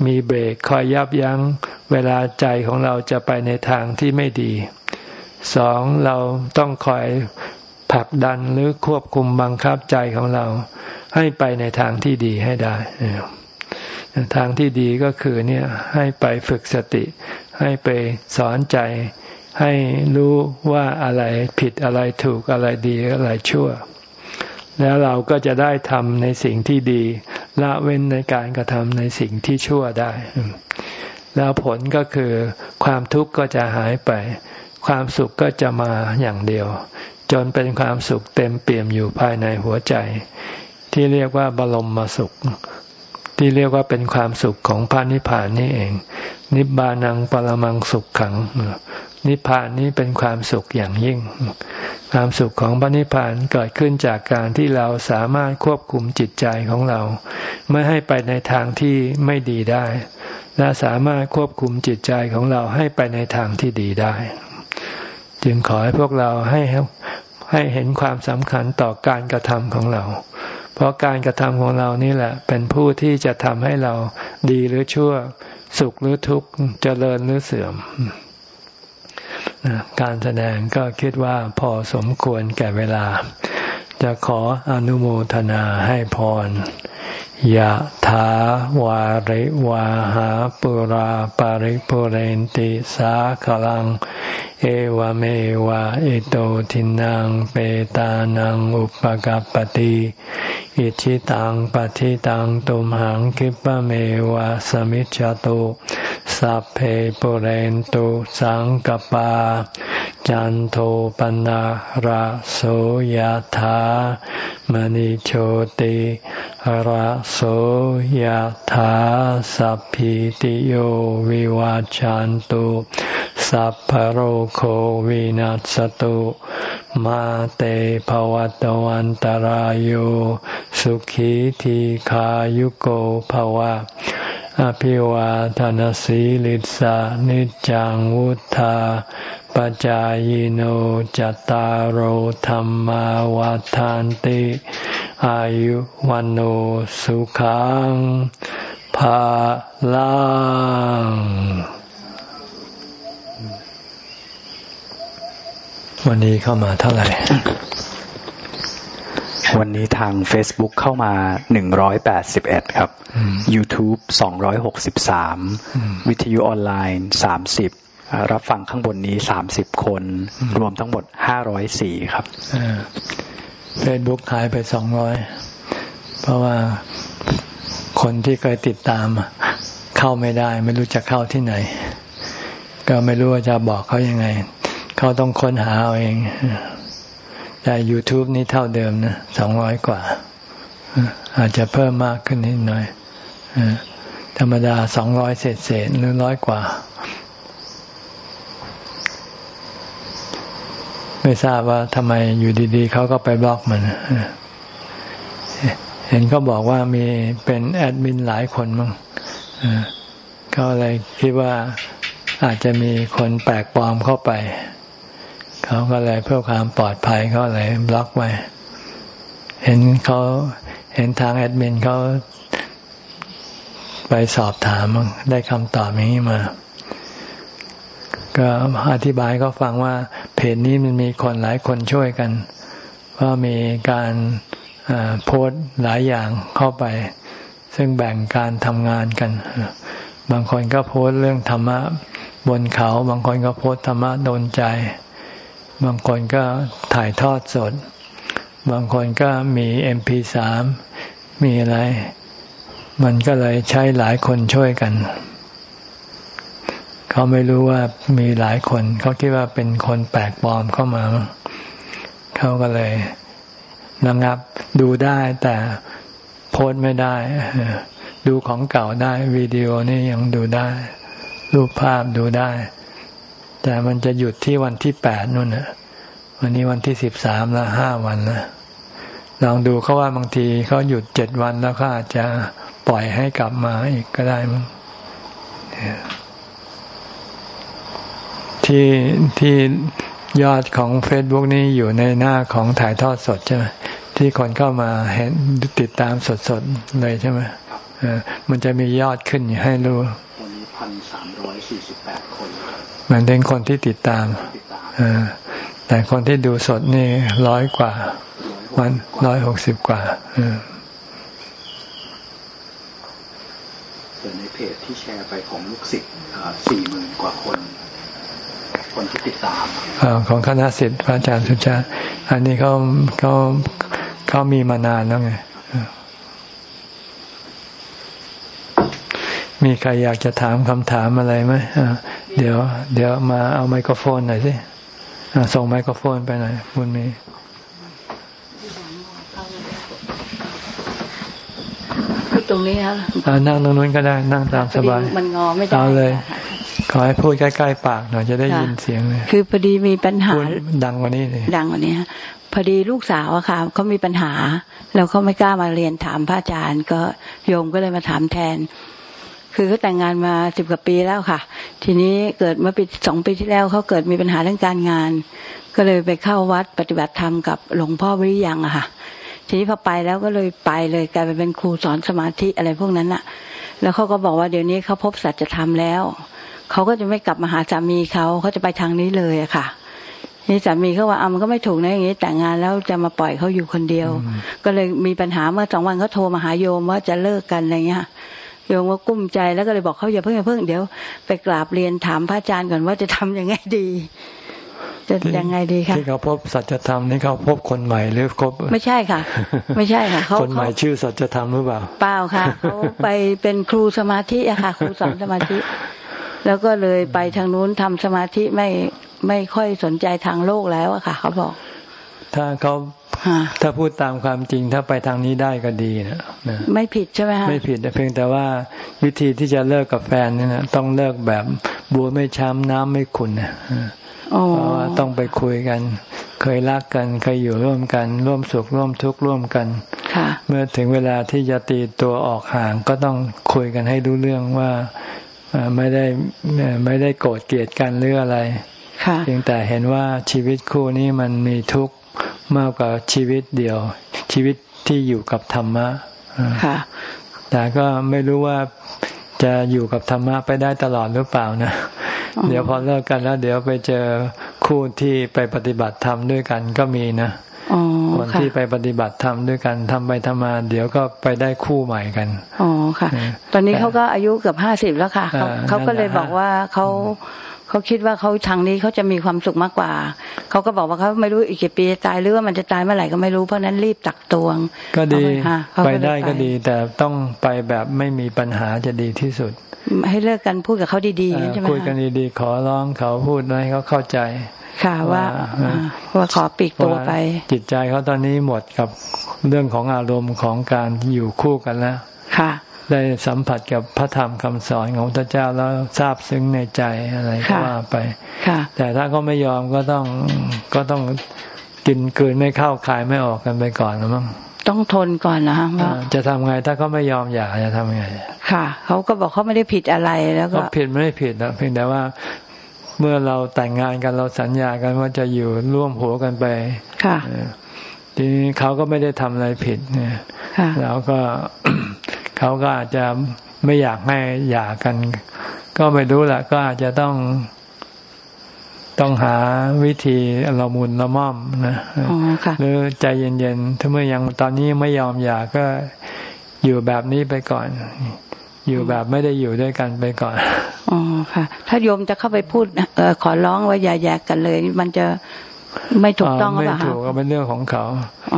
Speaker 1: มีเบรกคอยยับยั้งเวลาใจของเราจะไปในทางที่ไม่ดีสองเราต้องคอยผลักดันหรือควบคุมบังคับใจของเราให้ไปในทางที่ดีให้ได้ ทางที่ดีก็คือเนี่ยให้ไปฝึกสติ ให้ไปสอนใจ ให้รู้ว่าอะไรผิดอะไรถูกอะไรดีอะไรชั่ว แล้วเราก็จะได้ทำในสิ่งที่ดี ละเว้นในการกระทำในสิ่งที่ชั่วได้ แล้วผลก็คือความทุกข์ก็จะหายไป ความสุขก็จะมาอย่างเดียว จนเป็นความสุขเต็มเปี่ยมอยู่ภายในหัวใจ ที่เรียกว่าบรมมาสุข ที่เรียกว่าเป็นความสุขของพระนิพพานนี่เอง นิบานังปรมังสุขขัง นิพพานนี้เป็นความสุขอย่างยิ่ง ความสุขของพระนิพพานเกิดขึ้นจากการที่เราสามารถควบคุมจิตใจของเรา ไม่ให้ไปในทางที่ไม่ดีได้ และสามารถควบคุมจิตใจของเราให้ไปในทางที่ดีได้ จึงขอให้พวกเราให้ให้เห็นความสำคัญต่อการกระทำของเรา เพราะการกระทำของเรานี่แหละ เป็นผู้ที่จะทำให้เราดีหรือชั่ว สุขหรือทุกข์เจริญหรือเสื่อม การแสดงก็คิดว่าพอสมควรแก่เวลา จะขออนุโมทนาให้พรยะถาวาริวาหาปุราปาริปุเรนติสาขลัง เอวเมวะอิโตทินังเปตานังอุปกัปติอิชิตังปฏิตังตุมหังคิปะเมวะสมิจจตุสัพเพปุเรนตุสังกปา จันโทปนะระโสยธามณิโชติระโสยธาสัพพิติโยวิวาจันตุสัพพโรโควินัสตุมาเตภวัตวันตารโยสุขีทีขายุโกภวะ อภิวาทานสีลิสานิจังวุธาปจายโนจตารโธรรมวาทานติ อายุวันโอสุขังภาลัง วันนี้เข้ามาเท่าไหร่
Speaker 2: วันนี้ทาง Facebook เข้ามา 181 ครับ YouTube 263 วิทยุออนไลน์ 30 รับฟังข้างบนนี้ 30 คน รวมทั้งหมด 504 ครับ
Speaker 1: เฟซบุ๊กหายไป 200 เพราะว่าคนที่เคยติดตามเข้าไม่ได้ ไม่รู้จะเข้าที่ไหน ก็ไม่รู้ว่าจะบอกเขายังไง เขาต้องค้นหาเอาเอง แต่ YouTube นี่เท่าเดิมนะสองร้อยกว่า อาจจะเพิ่มมากขึ้นนิดหน่อยธรรมดาสองร้อยเศษเศษหรือร้อยกว่า ไม่ทราบว่าทำไมอยู่ดีๆ เขาก็ไปบล็อกมัน เห็นเขาบอกว่ามีเป็นแอดมินหลายคนมั้งเขาเลยคิดว่าอาจจะมีคนแปลกปลอมเข้าไป เขาก็เลยเพื่อความปลอดภัยเขาเลยบล็อกไว้ เห็นเขาเห็นทางแอดมินเขาไปสอบถามได้คำตอบอย่างนี้มา ก็อธิบายก็ฟังว่า เพจนี้มันมีคนหลายคนช่วยกันเพรามีการโพสต์หลายอย่างเข้าไป ซึ่งแบ่งการทำงานกัน บางคนก็โพสต์เรื่องธรรมะบนเขา บางคนก็โพสต์ธรรมะโดนใจ บางคนก็ถ่ายทอดสด บางคนก็มีเอ็มพีสามมีอะไร มันก็เลยใช้หลายคนช่วยกัน เขาไม่รู้ว่ามีหลายคน เขาคิดว่าเป็นคนแปลกปลอมเข้ามา เขาก็เลยระงับดูได้แต่โพสไม่ได้ ดูของเก่าได้วิดีโอนี่ยังดูได้ รูปภาพดูได้ แต่มันจะหยุดที่วันที่แปดนู่นนะวันนี้วันที่สิบสามแล้วห้าวันนะลองดูเขาว่าบางทีเขาหยุดเจ็ดวันแล้วก็อาจจะปล่อยให้กลับมาอีกก็ได้มั้งที่ที่ยอดของเฟซบุ๊กนี้อยู่ในหน้าของถ่ายทอดสดใช่ไหมที่คนเข้ามาเห็นติดตามสดๆเลยใช่ไหมมันจะมียอดขึ้นให้รู้
Speaker 2: วันนี้พันสามร้อยสี่สิบแปดคน
Speaker 1: มันเป็นคนที่ติดตามอแต่คนที่ดูสดนี่ร้อยกว่า วันร้อยหกสิบกว่า
Speaker 2: ส่วนในเพจที่แชร์ไปของลูกศิษย์สี่หมื่นกว่าคน คนที่ติดตาม
Speaker 1: อของคณะศิษย์พระอาจารย์สุชาติอันนี้เขาเขาเขามีมานานแล้วไงมีใครอยากจะถามคำถามอะไรไหม เดี๋ยว เดี๋ยวมาเอาไมโครโฟนหน่อยสิส่งไมโครโฟนไปหน่อยบุญมี
Speaker 3: ตรงนี้ครับ
Speaker 1: นั่งตรงนู้นก็ได้ นั่งตามสบาย
Speaker 3: มันงอไม่ได้
Speaker 1: เอาเลย ขอให้พูดใกล้ๆปากหน่อยจะได้ยินเสียงเลย
Speaker 3: คือพอดีมีปัญหา
Speaker 1: ดังกว่านี้เลย
Speaker 3: ดังกว่านี้พอดีลูกสาวอะค่ะเขามีปัญหา แล้วเขาไม่กล้ามาเรียนถามพระอาจารย์ ก็โยมก็เลยมาถามแทน คือเขาแต่งงานมาสิบกว่าปีแล้วค่ะ ทีนี้เกิดเมื่อปีสองปีที่แล้วเขาเกิดมีปัญหาเรื่องการงาน ก็เลยไปเข้าวัดปฏิบัติธรรมกับหลวงพ่อวิริยังอะค่ะ ทีนี้พอไปแล้วก็เลยไปเลยกลายไปเป็นครูสอนสมาธิอะไรพวกนั้นอะแล้วเขาก็บอกว่าเดี๋ยวนี้เขาพบสัจธรรมแล้วเขาก็จะไม่กลับมาหาสามีเขาเขาจะไปทางนี้เลยอะค่ะนี่สามีเขาว่าอามันก็ไม่ถูกนะอย่างนี้ แต่งงานแล้วจะมาปล่อยเขาอยู่คนเดียว ก็เลยมีปัญหาเมื่อสองวันเขาโทรมาหาโยมว่าจะเลิกกันอะไรเงี้ย โยมก็กุ้มใจแล้วก็เลยบอกเขาอย่าเพิ่งอย่าเพิ่งเดี๋ยวไปกราบเรียนถามพระอาจารย์ก่อนว่าจะทำยังไงดี จะยังไงดีคะ
Speaker 1: ที่เขาพบสัจธรรมนี่เขาพบคนใหม่หรือพบ
Speaker 3: ไม่ใช่ค่ะ ไม่ใช่ค่ะ
Speaker 1: เขาคนใหม่ชื่อสัจธรรมหรือเปล่า
Speaker 3: เปล่าค่ะเขาไปเป็นครูสมาธิอะค่ะ ครูสอนสมาธิ แล้วก็เลยไปทางนู้นทำสมาธิไม่ไม่ค่อยสนใจทางโลกแล้วอะค่ะ เขาบอก
Speaker 1: ถ้าเขา ถ้าพูดตามความจริงถ้าไปทางนี้ได้ก็ดีนะ
Speaker 3: ไม่ผิดใช่ไหม
Speaker 1: ไม่ผิดเพียงแต่ว่าวิธีที่จะเลิกกับแฟนนี่นะต้องเลิกแบบบัวไม่ช้ำน้ำไม่ขุ่นนะเพราะว่าต้องไปคุยกัน เคยรักกันเคยอยู่ร่วมกัน ร่วมสุขร่วมทุกข์ร่วมกันเมื่อถึงเวลาที่จะตีตัวออกห่างก็ต้องคุยกันให้รู้เรื่องว่าไม่ได้ไม่ได้โกรธเกลียดกันหรืออะไรเพียงแต่เห็นว่าชีวิตคู่นี้มันมีทุกข์ มากกว่าชีวิตเดียว ชีวิตที่อยู่กับธรรมะแต่ก็ไม่รู้ว่าจะอยู่กับธรรมะไปได้ตลอดหรือเปล่านะ เดี๋ยวพอเลิกกันแล้ว เดี๋ยวไปเจอคู่ที่ไปปฏิบัติธรรมด้วยกันก็มีนะคนที่ไปปฏิบัติธรรมด้วยกันทำไปทำมาเดี๋ยวก็ไปได้คู่ใหม่กัน
Speaker 3: อ๋อค่ะ ตอนนี้เขาก็อายุเกือบห้าสิบแล้วค่ะเขาเขาก็เลยบอกว่าเขา เขาคิดว่าเขาทางนี้เขาจะมีความสุขมากกว่า เขาก็บอกว่าเขาไม่รู้อีกกี่ปีตายหรือว่ามันจะตายเมื่อไหร่ก็ไม่รู้เพราะนั้นรีบตักตวง
Speaker 1: ก็ดีไปได้ก็ดี แต่ต้องไปแบบไม่มีปัญหาจะดีที่สุด
Speaker 3: ให้เลิกกันพูดกับเขาดีๆใช่ไหม
Speaker 1: คุยกันดีๆ ขอร้องเขาพูดให้เขาเข้าใจ
Speaker 3: ค่ะว่าว่าขอปีกตัวไป
Speaker 1: จิตใจเขาตอนนี้หมดกับเรื่องของอารมณ์ของการอยู่คู่กันแล้ว
Speaker 3: ค่ะ
Speaker 1: ได้สัมผัสกับพระธรรมคำสอนของพระเจ้าแล้วทราบซึ้งในใจอะไรก็ว่าไปแต่ถ้าก็ไม่ยอมก็ต้องก็ต้องกินเกินไม่เข้าคายไม่ออกกันไปก่อนนะมั้ง
Speaker 3: ต้องทนก่อนนะฮะ
Speaker 1: จะทำไงถ้าเขาไม่ยอมอยากจะทำไง
Speaker 3: ค่ะเขาก็บอกเขาไม่ได้ผิดอะไรแล้วก็
Speaker 1: ผิดไม่ได้ผิดนะเพียงแต่ว่าเมื่อเราแต่งงานกันเราสัญญากันว่าจะอยู่ร่วมหัวกันไป
Speaker 3: ค่ะ
Speaker 1: ทีนี้เขาก็ไม่ได้ทำอะไรผิดเนี่ยแล้วก็ เขาก็อาจจะไม่อยากให้หย่ากัน ก็ไม่รู้แหละก็อาจจะต้องต้องหาวิธีละมุนละม่อมนะหรือใจเย็นๆ ถ้าเมื่อยังตอนนี้ไม่ยอมหย่าก็อยู่แบบนี้ไปก่อน อยู่แบบไม่ได้อยู่ด้วยกันไปก่อน
Speaker 3: อ๋อค่ะ ถ้าโยมจะเข้าไปพูดเออขอร้องว่าอย่าแยกกันเลย มันจะไม่ถูกต้องหรือเปล่าไม่ถูก
Speaker 1: ก็เป็นเรื่องของเขา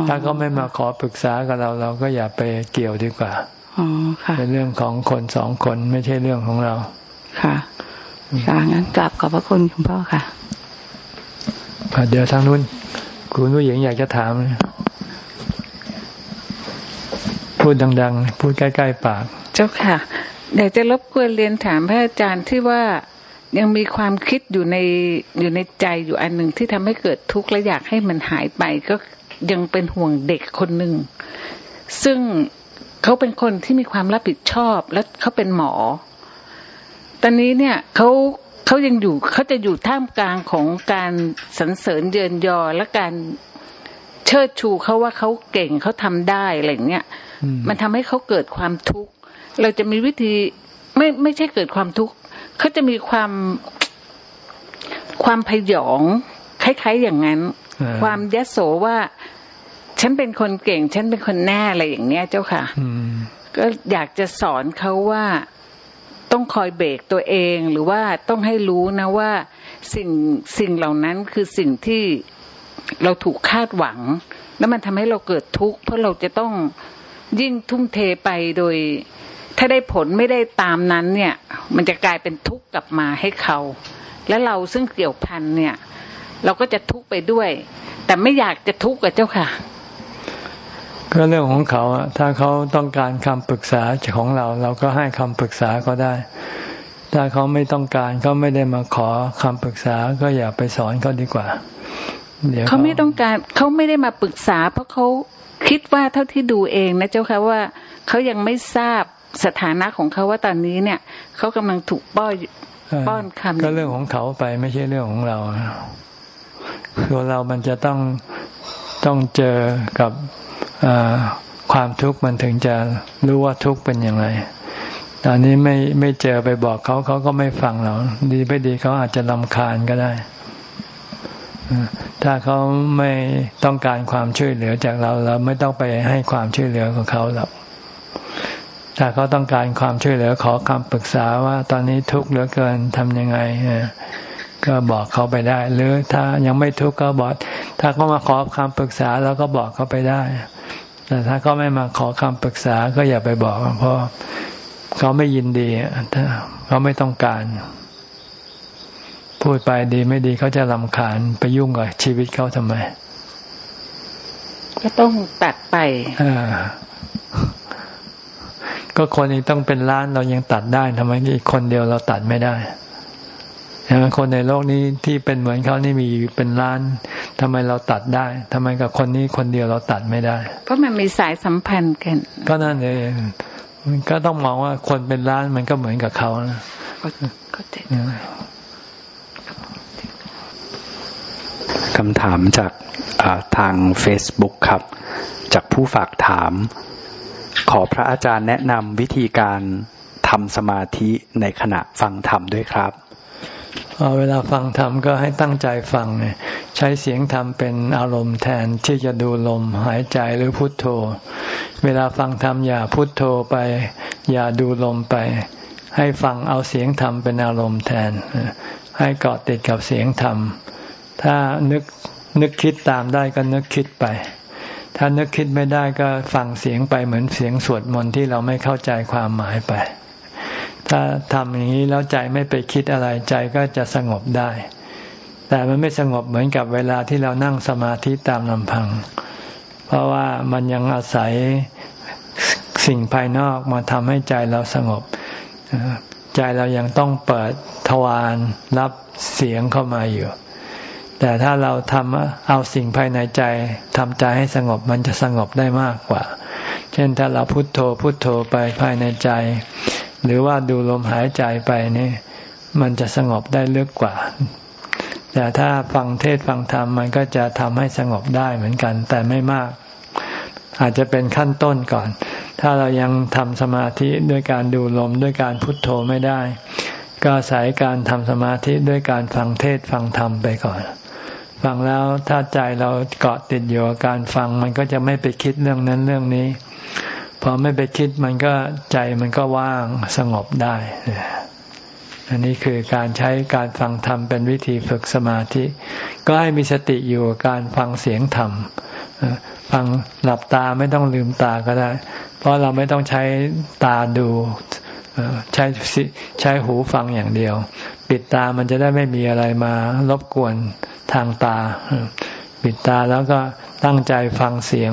Speaker 1: ถ้าเขาไม่มาขอปรึกษากับเรา เราก็อย่าไปเกี่ยวดีกว่า เป็นเรื่องของคนสองคนไม่ใช่เรื่องของเรา
Speaker 3: ค่ะค่ะงั้นกลับขอบพระคุณคุณพ่อค่ะ
Speaker 1: เดี๋ยวทางนู้นคุณผู้หญิงอยากจะถาม พูดดัง ๆ พูดใกล้ๆปาก
Speaker 4: เจ้าค่ะอยากจะรบกวนเรียนถามพระอาจารย์ที่ว่ายังมีความคิดอยู่ในอยู่ในใจอยู่อันหนึ่งที่ทำให้เกิดทุกข์และอยากให้มันหายไปก็ยังเป็นห่วงเด็กคนหนึ่งซึ่ง เขาเป็นคนที่มีความรับผิดชอบและเขาเป็นหมอ ตอนนี้เนี่ยเขาเขายังอยู่เขาจะอยู่ท่ามกลางของการสรรเสริญเยินยอและการเชิดชูเขาว่าเขาเก่งเขาทำได้อะไรเงี้ยมันทำให้เขาเกิดความทุกข์เราจะมีวิธีไม่ไม่ใช่เกิดความทุกข์เขาจะมีความความพยองคล้ายๆอย่างนั้น ความยโสว่า ฉันเป็นคนเก่ง ฉันเป็นคนแน่อะไรอย่างเนี้ยเจ้าค่ะก็อยากจะสอนเขาว่าต้องคอยเบรกตัวเองหรือว่าต้องให้รู้นะว่าสิ่งสิ่งเหล่านั้นคือสิ่งที่เราถูกคาดหวัง แล้วมันทำให้เราเกิดทุกข์เพราะเราจะต้องยิ่งทุ่มเทไปโดย ถ้าได้ผลไม่ได้ตามนั้นเนี่ย มันจะกลายเป็นทุกข์กลับมาให้เขา และเราซึ่งเกี่ยวพันเนี่ย เราก็จะทุกข์ไปด้วย แต่ไม่อยากจะทุกข์กับเจ้าค่ะ
Speaker 1: ก็เรื่องของเขาอะถ้าเขาต้องการคำปรึกษาของเรา เราก็ให้คำปรึกษาก็ได้ ถ้าเขาไม่ต้องการเขาไม่ได้มาขอคำปรึกษาก็อย่าไปสอนเขาดีกว่า
Speaker 4: เดี๋ยวเขาไม่ต้องการเขาไม่ได้มาปรึกษา เพราะเขาคิดว่าเท่าที่ดูเองนะเจ้าค่ะว่าเขายังไม่ทราบสถานะของเขาว่าตอนนี้เนี่ยเขากำลังถูกป้อนป้อนคำ
Speaker 1: ก็เรื่องของเขาไปไม่ใช่เรื่องของเราตัวเรามันจะต้องต้องเจอกับ ความทุกข์มันถึงจะรู้ว่าทุกข์เป็นอย่างไรตอนนี้ไม่ไม่เจอไปบอกเขาเขาก็ไม่ฟังเราดีไม่ดีเขาอาจจะลำคาญก็ได้ถ้าเขาไม่ต้องการความช่วยเหลือจากเราเราไม่ต้องไปให้ความช่วยเหลือของเขาหรอกถ้าเขาต้องการความช่วยเหลือขอคำปรึกษาว่าตอนนี้ทุกข์เหลือเกินทำยังไง ก็บอกเขาไปได้ หรือถ้ายังไม่ทุกข์ก็บอก ถ้าเขามาขอคำปรึกษาเราก็บอกเขาไปได้ แต่ถ้าเขาไม่มาขอคำปรึกษาก็อย่าไปบอก เพราะเขาไม่ยินดีถ้าเขาไม่ต้องการ พูดไปดีไม่ดีเขาจะลำคาญไปยุ่งกับชีวิตเขาทำไม
Speaker 4: ก็ต้องตัดไป
Speaker 1: อ่าก็คนอีกต้องเป็นล้านเรายังตัดได้ทำไมอีกคนเดียวเราตัดไม่ได้ คนในโลกนี้ที่เป็นเหมือนเขานี่มีเป็นล้านทำไมเราตัดได้ทำไมกับคนนี้คนเดียวเราตัดไม่ได้
Speaker 4: เพราะมันมีสายสัมพันธ์กัน
Speaker 1: ก็นั่นเองก็ต้องมองว่าคนเป็นล้านมันก็เหมือนกับเขานะ
Speaker 2: คำถามจากทาง Facebook ครับ จากผู้ฝากถาม ขอพระอาจารย์แนะนำวิธีการทำสมาธิในขณะฟังธรรมด้วยครับ
Speaker 1: เวลาฟังธรรมก็ให้ตั้งใจฟังเนี่ยใช้เสียงธรรมเป็นอารมณ์แทนที่จะดูลมหายใจหรือพุทโธ เวลาฟังธรรมอย่าพุทโธไป อย่าดูลมไป ให้ฟังเอาเสียงธรรมเป็นอารมณ์แทน ให้เกาะติดกับเสียงธรรม ถ้านึกนึกคิดตามได้ก็นึกคิดไป ถ้านึกคิดไม่ได้ก็ฟังเสียงไปเหมือนเสียงสวดมนต์ที่เราไม่เข้าใจความหมายไป ถ้าทำอย่างนี้แล้วใจไม่ไปคิดอะไรใจก็จะสงบได้ แต่มันไม่สงบเหมือนกับเวลาที่เรานั่งสมาธิตามลำพัง เพราะว่ามันยังอาศัยสิ่งภายนอกมาทำให้ใจเราสงบ ใจเรายังต้องเปิดทวารรับเสียงเข้ามาอยู่ แต่ถ้าเราทำเอาสิ่งภายในใจทำใจให้สงบมันจะสงบได้มากกว่า เช่นถ้าเราพุโทโธพุโทโธไปภายในใจ หรือว่าดูลมหายใจไปนี่มันจะสงบได้ลึกกว่า แต่ถ้าฟังเทศฟังธรรมมันก็จะทำให้สงบได้เหมือนกัน แต่ไม่มาก อาจจะเป็นขั้นต้นก่อน ถ้าเรายังทำสมาธิด้วยการดูลมด้วยการพุทโธไม่ได้ ก็อาศัยการทำสมาธิด้วยการฟังเทศฟังธรรมไปก่อน ฟังแล้วถ้าใจเราเกาะติดอยู่กับการฟังมันก็จะไม่ไปคิดเรื่องนั้นเรื่องนี้ พอไม่ไปคิดมันก็ใจมันก็ว่างสงบได้ อันนี้คือการใช้การฟังธรรมเป็นวิธีฝึกสมาธิ ก็ให้มีสติอยู่กับการฟังเสียงธรรมฟังหลับตาไม่ต้องลืมตาก็ได้ เพราะเราไม่ต้องใช้ตาดูใช้ใช้หูฟังอย่างเดียว ปิดตามันจะได้ไม่มีอะไรมารบกวนทางตา ปิดตาแล้วก็ตั้งใจฟังเสียง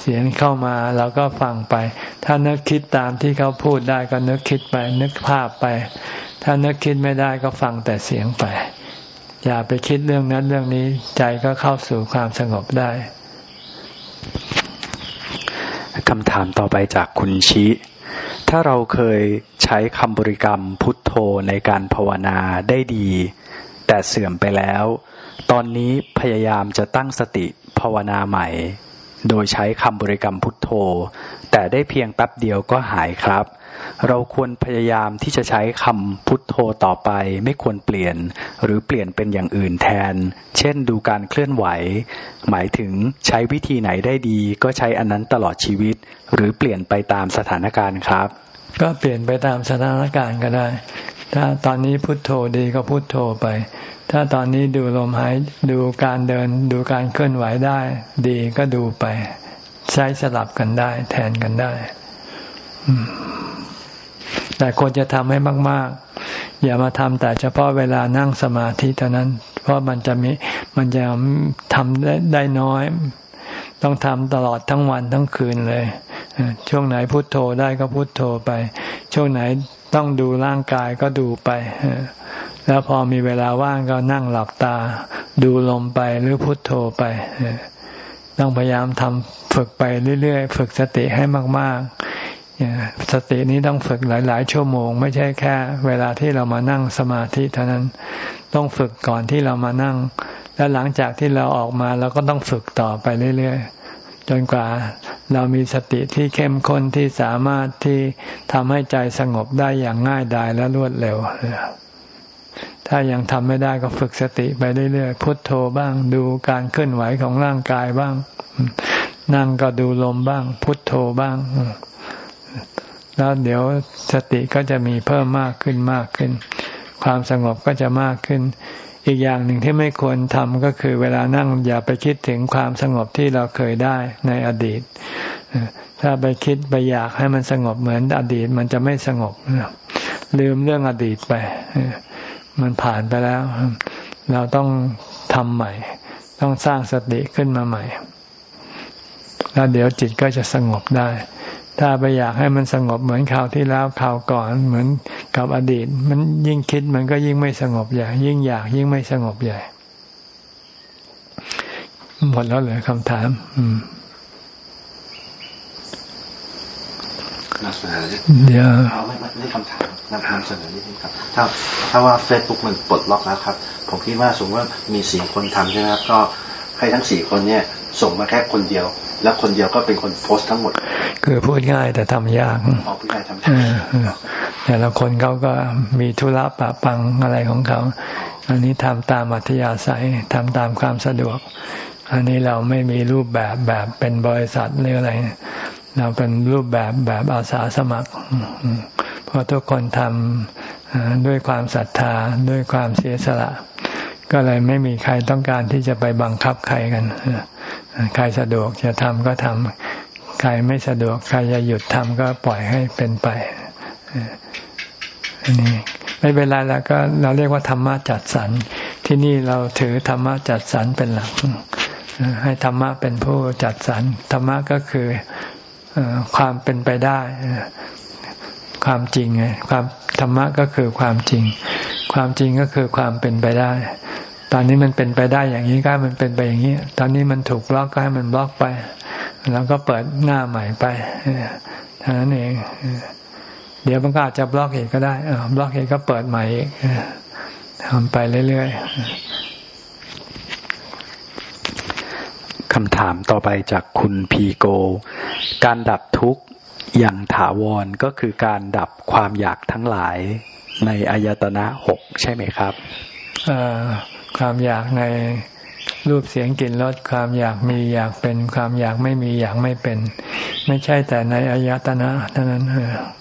Speaker 1: เสียงเข้ามาเราก็ฟังไป ถ้านึกคิดตามที่เขาพูดได้ก็นึกคิดไป นึกภาพไป ถ้านึกคิดไม่ได้ก็ฟังแต่เสียงไป อย่าไปคิดเรื่องนั้นเรื่องนี้ใจก็เข้าสู่ความสงบได้
Speaker 2: คำถามต่อไปจากคุณชิ ถ้าเราเคยใช้คำบริกรรมพุทโธในการภาวนาได้ดี แต่เสื่อมไปแล้ว ตอนนี้พยายามจะตั้งสติภาวนาใหม่ โดยใช้คำบริกรรมพุทโธ แต่ได้เพียงแป๊บเดียวก็หายครับ เราควรพยายามที่จะใช้คำพุทโธต่อไป ไม่ควรเปลี่ยน หรือเปลี่ยนเป็นอย่างอื่นแทน เช่นดูการเคลื่อนไหว หมายถึงใช้วิธีไหนได้ดีก็ใช้อันนั้นตลอดชีวิต หรือเปลี่ยนไปตามสถานการณ์ครับ
Speaker 1: ก็เปลี่ยนไปตามสถานการณ์ก็ได้ ถ้าตอนนี้พุทโธดีก็พุทโธไป ถ้าตอนนี้ดูลมหายดูการเดิน ดูการเคลื่อนไหวได้ ดีก็ดูไป ใช้สลับกันได้ แทนกันได้แต่ควรจะทำให้มาก ๆ อย่ามาทำแต่เฉพาะเวลานั่งสมาธิเท่านั้น เพราะมันจะมีมันจะทำได้ได้น้อย ต้องทำตลอดทั้งวันทั้งคืนเลย ช่วงไหนพุโทโธได้ก็พุโทโธไป ช่วงไหน ต้องดูร่างกายก็ดูไป แล้วพอมีเวลาว่างก็นั่งหลับตา ดูลมไปหรือพุโทโธไป ต้องพยายามทำฝึกไปเรื่อยๆ ฝึกสติให้มากๆ สตินี้ต้องฝึกหลาย ๆ ชั่วโมง ไม่ใช่แค่ เวลาที่เรามานั่งสมาธิเท่านั้น ต้องฝึกก่อนที่เรามานั่ง แล้วหลังจากที่เราออกมาเราก็ต้องฝึกต่อไปเรื่อยๆ จนกว่าเรามีสติที่เข้มข้นที่สามารถที่ทำให้ใจสงบได้อย่างง่ายดายและรวดเร็ว ถ้ายังทำไม่ได้ก็ฝึกสติไปเรื่อยๆพุทโธบ้าง ดูการเคลื่อนไหวของร่างกายบ้าง นั่งก็ดูลมบ้าง พุทโธบ้าง แล้วเดี๋ยวสติก็จะมีเพิ่มมากขึ้นมากขึ้น ความสงบก็จะมากขึ้น อีกอย่างหนึ่งที่ไม่ควรทำก็คือเวลานั่งอย่าไปคิดถึงความสงบที่เราเคยได้ในอดีต ถ้าไปคิดไปอยากให้มันสงบเหมือนอดีตมันจะไม่สงบ ลืมเรื่องอดีตไป มันผ่านไปแล้ว เราต้องทำใหม่ ต้องสร้างสติขึ้นมาใหม่ แล้วเดี๋ยวจิตก็จะสงบได้ ถ้าไปอยากให้มันสงบเหมือนคราวที่แล้วคราวก่อนเหมือนกับอดีต มันยิ่งคิดมันก็ยิ่งไม่สงบใหญ่ยิ่งอยากยิ่งไม่สงบใหญ่หมดแล้วเหรอคำถาม อืมเดี๋ยว
Speaker 5: เอาไม่ไม่คำถามนำนำเสนอนิดนึงครับ ถ้าถ้าว่าเฟซบุ๊กมันปลดล็อกแล้วครับ ผมคิดว่าสมมติว่ามีสี่คนทำใช่ไหมครับ ก็ให้ทั้งสี่คนเนี่ย ส่งมาแค่คนเดียว แล้วคนเดียวก็เป็นคนโพสต์ทั้งหมด
Speaker 1: คือพูดง่ายแต่ทำยาก
Speaker 5: อพูดง่ายทำยา
Speaker 1: กแต่ละคนเขาก็มีธุระปะปังอะไรของเขา อันนี้ทำตามอัธยาศัยทำตามความสะดวก อันนี้เราไม่มีรูปแบบแบบเป็นบริษัทหรืออะไร เราเป็นรูปแบบแบบอาสาสมัครเพราะทุกคนทำด้วยความศรัทธาด้วยความเสียสละ ก็เลยไม่มีใครต้องการที่จะไปบังคับใครกัน ใครสะดวกจะทำก็ทำใครไม่สะดวกใครจะหยุดทำก็ปล่อยให้เป็นไปอันนี้ไม่เป็นไรแล้วก็เราเรียกว่าธรรมะจัดสรรที่นี่เราถือธรรมะจัดสรรเป็นหลักให้ธรรมะเป็นผู้จัดสรรธรรมะก็คือความเป็นไปได้ ความจริงไงความธรรมะก็คือความจริง ความจริงก็คือความเป็นไปได้ ตอนนี้มันเป็นไปได้อย่างนี้ก็มันเป็นไปอย่างนี้ ตอนนี้มันถูกบล็อกก็ให้มันบล็อกไป แล้วก็เปิดหน้าใหม่ไปเท่านั้นเอง เดี๋ยวมันก็อาจจะบล็อกอีกก็ได้บล็อกอีกก็เปิดใหม่อีกทำไปเรื่อย
Speaker 2: ๆคำถามต่อไปจากคุณพีโก การดับทุกข์อย่างถาวรก็คือการดับความอยากทั้งหลายในอายตนะหกใช่ไหมครับ
Speaker 1: ความอยากในรูปเสียงกลิ่นรสความอยากมีอยากเป็น ความอยากไม่มีอยากไม่เป็น ไม่ใช่แต่ในอายตนะเท่านั้น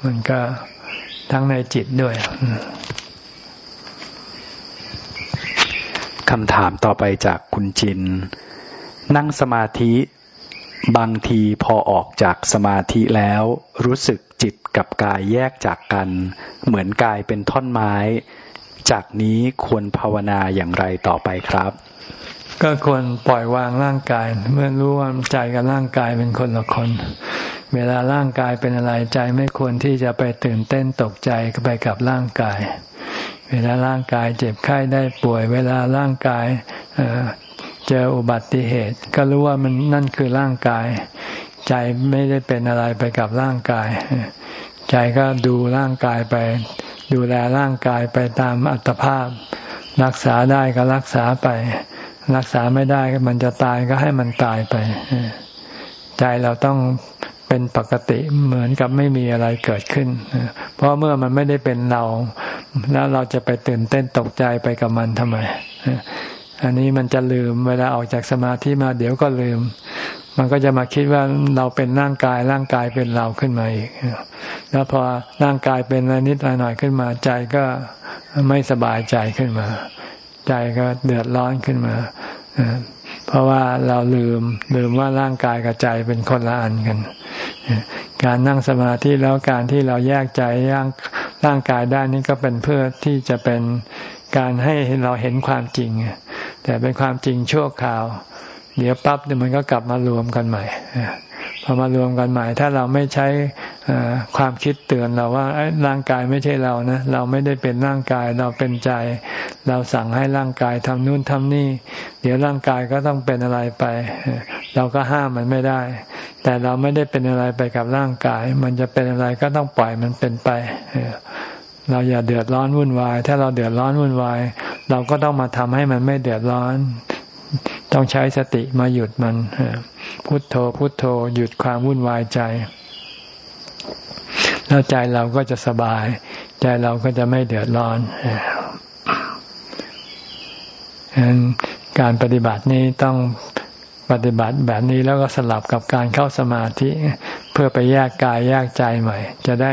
Speaker 1: มันก็ทั้งในจิตด้วย
Speaker 2: คำถามต่อไปจากคุณจิน นั่งสมาธิบางทีพอออกจากสมาธิแล้ว รู้สึกจิตกับกายแยกจากกัน เหมือนกายเป็นท่อนไม้ จากนี้ควรภาวนาอย่างไรต่อไปครับ
Speaker 1: ก็ควรปล่อยวางร่างกาย เมื่อรู้ว่าใจกับร่างกายเป็นคนละคน เวลาร่างกายเป็นอะไรใจไม่ควรที่จะไปตื่นเต้นตกใจไปกับร่างกาย เวลาร่างกายเจ็บไข้ได้ป่วย เวลาร่างกายเจออุบัติเหตุ ก็รู้ว่ามันนั่นคือร่างกาย ใจไม่ได้เป็นอะไรไปกับร่างกาย ใจก็ดูร่างกายไป ดูแลร่างกายไปตามอัตภาพ รักษาได้ก็รักษาไป รักษาไม่ได้มันจะตายก็ให้มันตายไป ใจเราต้องเป็นปกติเหมือนกับไม่มีอะไรเกิดขึ้น เพราะเมื่อมันไม่ได้เป็นเรา แล้วเราจะไปตื่นเต้นตกใจไปกับมันทำไม อันนี้มันจะลืมเวลาออกจากสมาธิมาเดี๋ยวก็ลืม มันก็จะมาคิดว่าเราเป็นร่างกายร่างกายเป็นเราขึ้นมาอีกแล้วพอร่างกายเป็นอะไรนิดหน่อยขึ้นมา ใจก็ไม่สบายใจขึ้นมา ใจก็เดือดร้อนขึ้นมาเพราะว่าเราลืมลืมว่าร่างกายกับใจเป็นคนละอันกัน การนั่งสมาธิแล้วการที่เราแยกใจย่างร่างกายได้นี่ก็เป็นเพื่อที่จะเป็นการให้เราเห็นความจริง แต่เป็นความจริงชั่วคราว เดี๋ยวปั๊บเดี๋ยวมันก็กลับมารวมกันใหม่พอมารวมกันใหม่ ถ้าเราไม่ใช้ความคิดเตือนเราว่าร่างกายไม่ใช่เรานะเราไม่ได้เป็นร่างกายเราเป็นใจ เราสั่งให้ร่างกายทำนู่นทำนี่ เดี๋ยวร่างกายก็ต้องเป็นอะไรไป เราก็ห้ามมันไม่ได้ แต่เราไม่ได้เป็นอะไรไปกับร่างกาย มันจะเป็นอะไรก็ต้องปล่อยมันเป็นไปเราอย่าเดือดร้อนวุ่นวาย ถ้าเราเดือดร้อนวุ่นวาย เราก็ต้องมาทำให้มันไม่เดือดร้อน ต้องใช้สติมาหยุดมันพุทโธพุทโธหยุดความวุ่นวายใจ แล้วใจเราก็จะสบาย ใจเราก็จะไม่เดือดร้อนฉะนั้นการปฏิบัตินี้ต้องปฏิบัติแบบนี้แล้วก็สลับกับการเข้าสมาธิ เพื่อไปแยกกายแยกใจใหม่ จะได้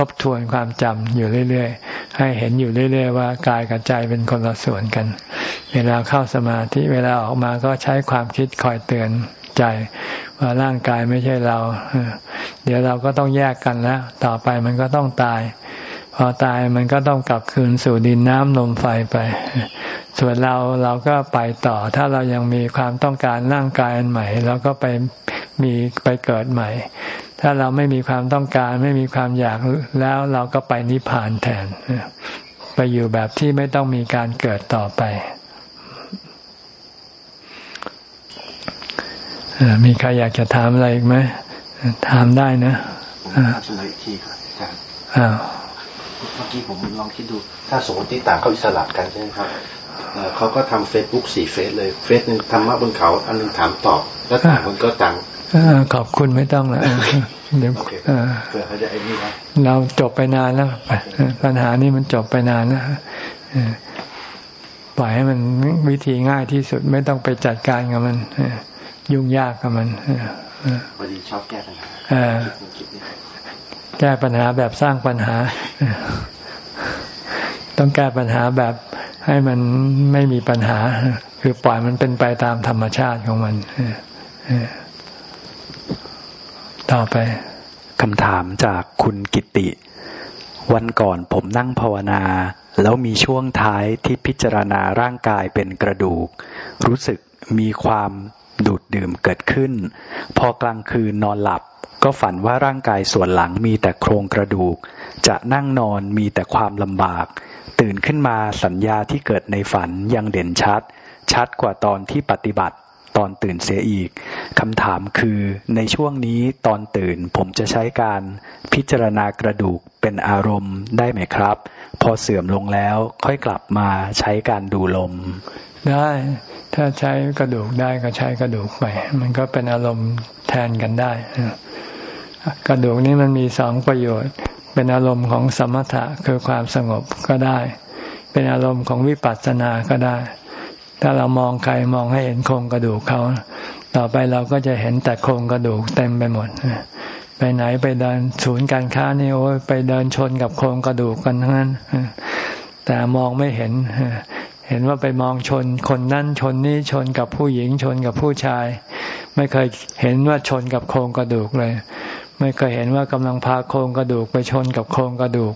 Speaker 1: ทบทวนความจำอยู่เรื่อยๆ ให้เห็นอยู่เรื่อย ๆ ว่ากายกับใจเป็นคนละส่วนกัน เวลาเข้าสมาธิเวลาออกมาก็ใช้ความคิดคอยเตือนใจ ว่าร่างกายไม่ใช่เรา เดี๋ยวเราก็ต้องแยกกันแล้ว ต่อไปมันก็ต้องตาย พอตายมันก็ต้องกลับคืนสู่ดินน้ำลมไฟไป ส่วนเราเราก็ไปต่อ ถ้าเรายังมีความต้องการร่างกายอันใหม่เราก็ไปมีไปเกิดใหม่ ถ้าเราไม่มีความต้องการไม่มีความอยากแล้วเราก็ไปนิพพานแทน ไปอยู่แบบที่ไม่ต้องมีการเกิดต่อไป มีใครอยากจะถามอะไรอีกไหมถามได้นะ
Speaker 5: เฉลยอีกทีครับอาจารย์เมื่อกี้ผมลองคิดดู ถ้าสมมติต่างเขาอิสระกันใช่ไหมครับเขาก็ทำเฟซบุ๊กสี่เฟซเลย เฟซหนึ่งธรรมะบนเขา อันหนึ่งถามตอบ แล้วต่างคนก็ต่าง
Speaker 1: ขอบคุณไม่ต้องละเดี๋ยวเราจบไปนานแล้วปัญหานี้มันจบไปนานแล้วปล่อยให้มันวิธีง่ายที่สุดไม่ต้องไปจัดการกับมันยุ่งยากกับมัน
Speaker 5: พอดีชอบแก้ปัญหา
Speaker 1: แก้ปัญหาแบบสร้างปัญหา ต้องแก้ปัญหาแบบให้มันไม่มีปัญหา คือปล่อยมันเป็นไปตามธรรมชาติของมัน ต่อไป
Speaker 2: คำถามจากคุณกิติ วันก่อนผมนั่งภาวนา แล้วมีช่วงท้ายที่พิจารณาร่างกายเป็นกระดูก รู้สึกมีความดูดดื่มเกิดขึ้น พอกลางคืนนอนหลับ ก็ฝันว่าร่างกายส่วนหลังมีแต่โครงกระดูก จะนั่งนอนมีแต่ความลำบาก ตื่นขึ้นมาสัญญาที่เกิดในฝันยังเด่นชัด ชัดกว่าตอนที่ปฏิบัติ อนตื่นเสียอีกคำถามคือในช่วงนี้ตอนตื่นผมจะใช้การพิจารณากระดูกเป็นอารมณ์ได้ไหมครับ พอเสื่อมลงแล้วค่อยกลับมาใช้การดูลม
Speaker 1: ได้ ถ้าใช้กระดูกได้ก็ใช้กระดูกไป มันก็เป็นอารมณ์แทนกันได้ กระดูกนี้มันมีสองประโยชน์ เป็นอารมณ์ของสมถะคือความสงบก็ได้ เป็นอารมณ์ของวิปัสสนาก็ได้ ถ้าเรามองใครมองให้เห็นโครงกระดูกเขา ต่อไปเราก็จะเห็นแต่โครงกระดูกเต็มไปหมดไปไหนไปเดินศูนย์การค้านี่โอ้ยไปเดินชนกับโครงกระดูกกันทั้งนั้นแต่มองไม่เห็นเห็นว่าไปมองชนคนนั้นชนนี้ชนกับผู้หญิงชนกับผู้ชาย ไม่เคยเห็นว่าชนกับโครงกระดูกเลย ไม่เคยเห็นว่ากำลังพาโครงกระดูกไปชนกับโครงกระดูก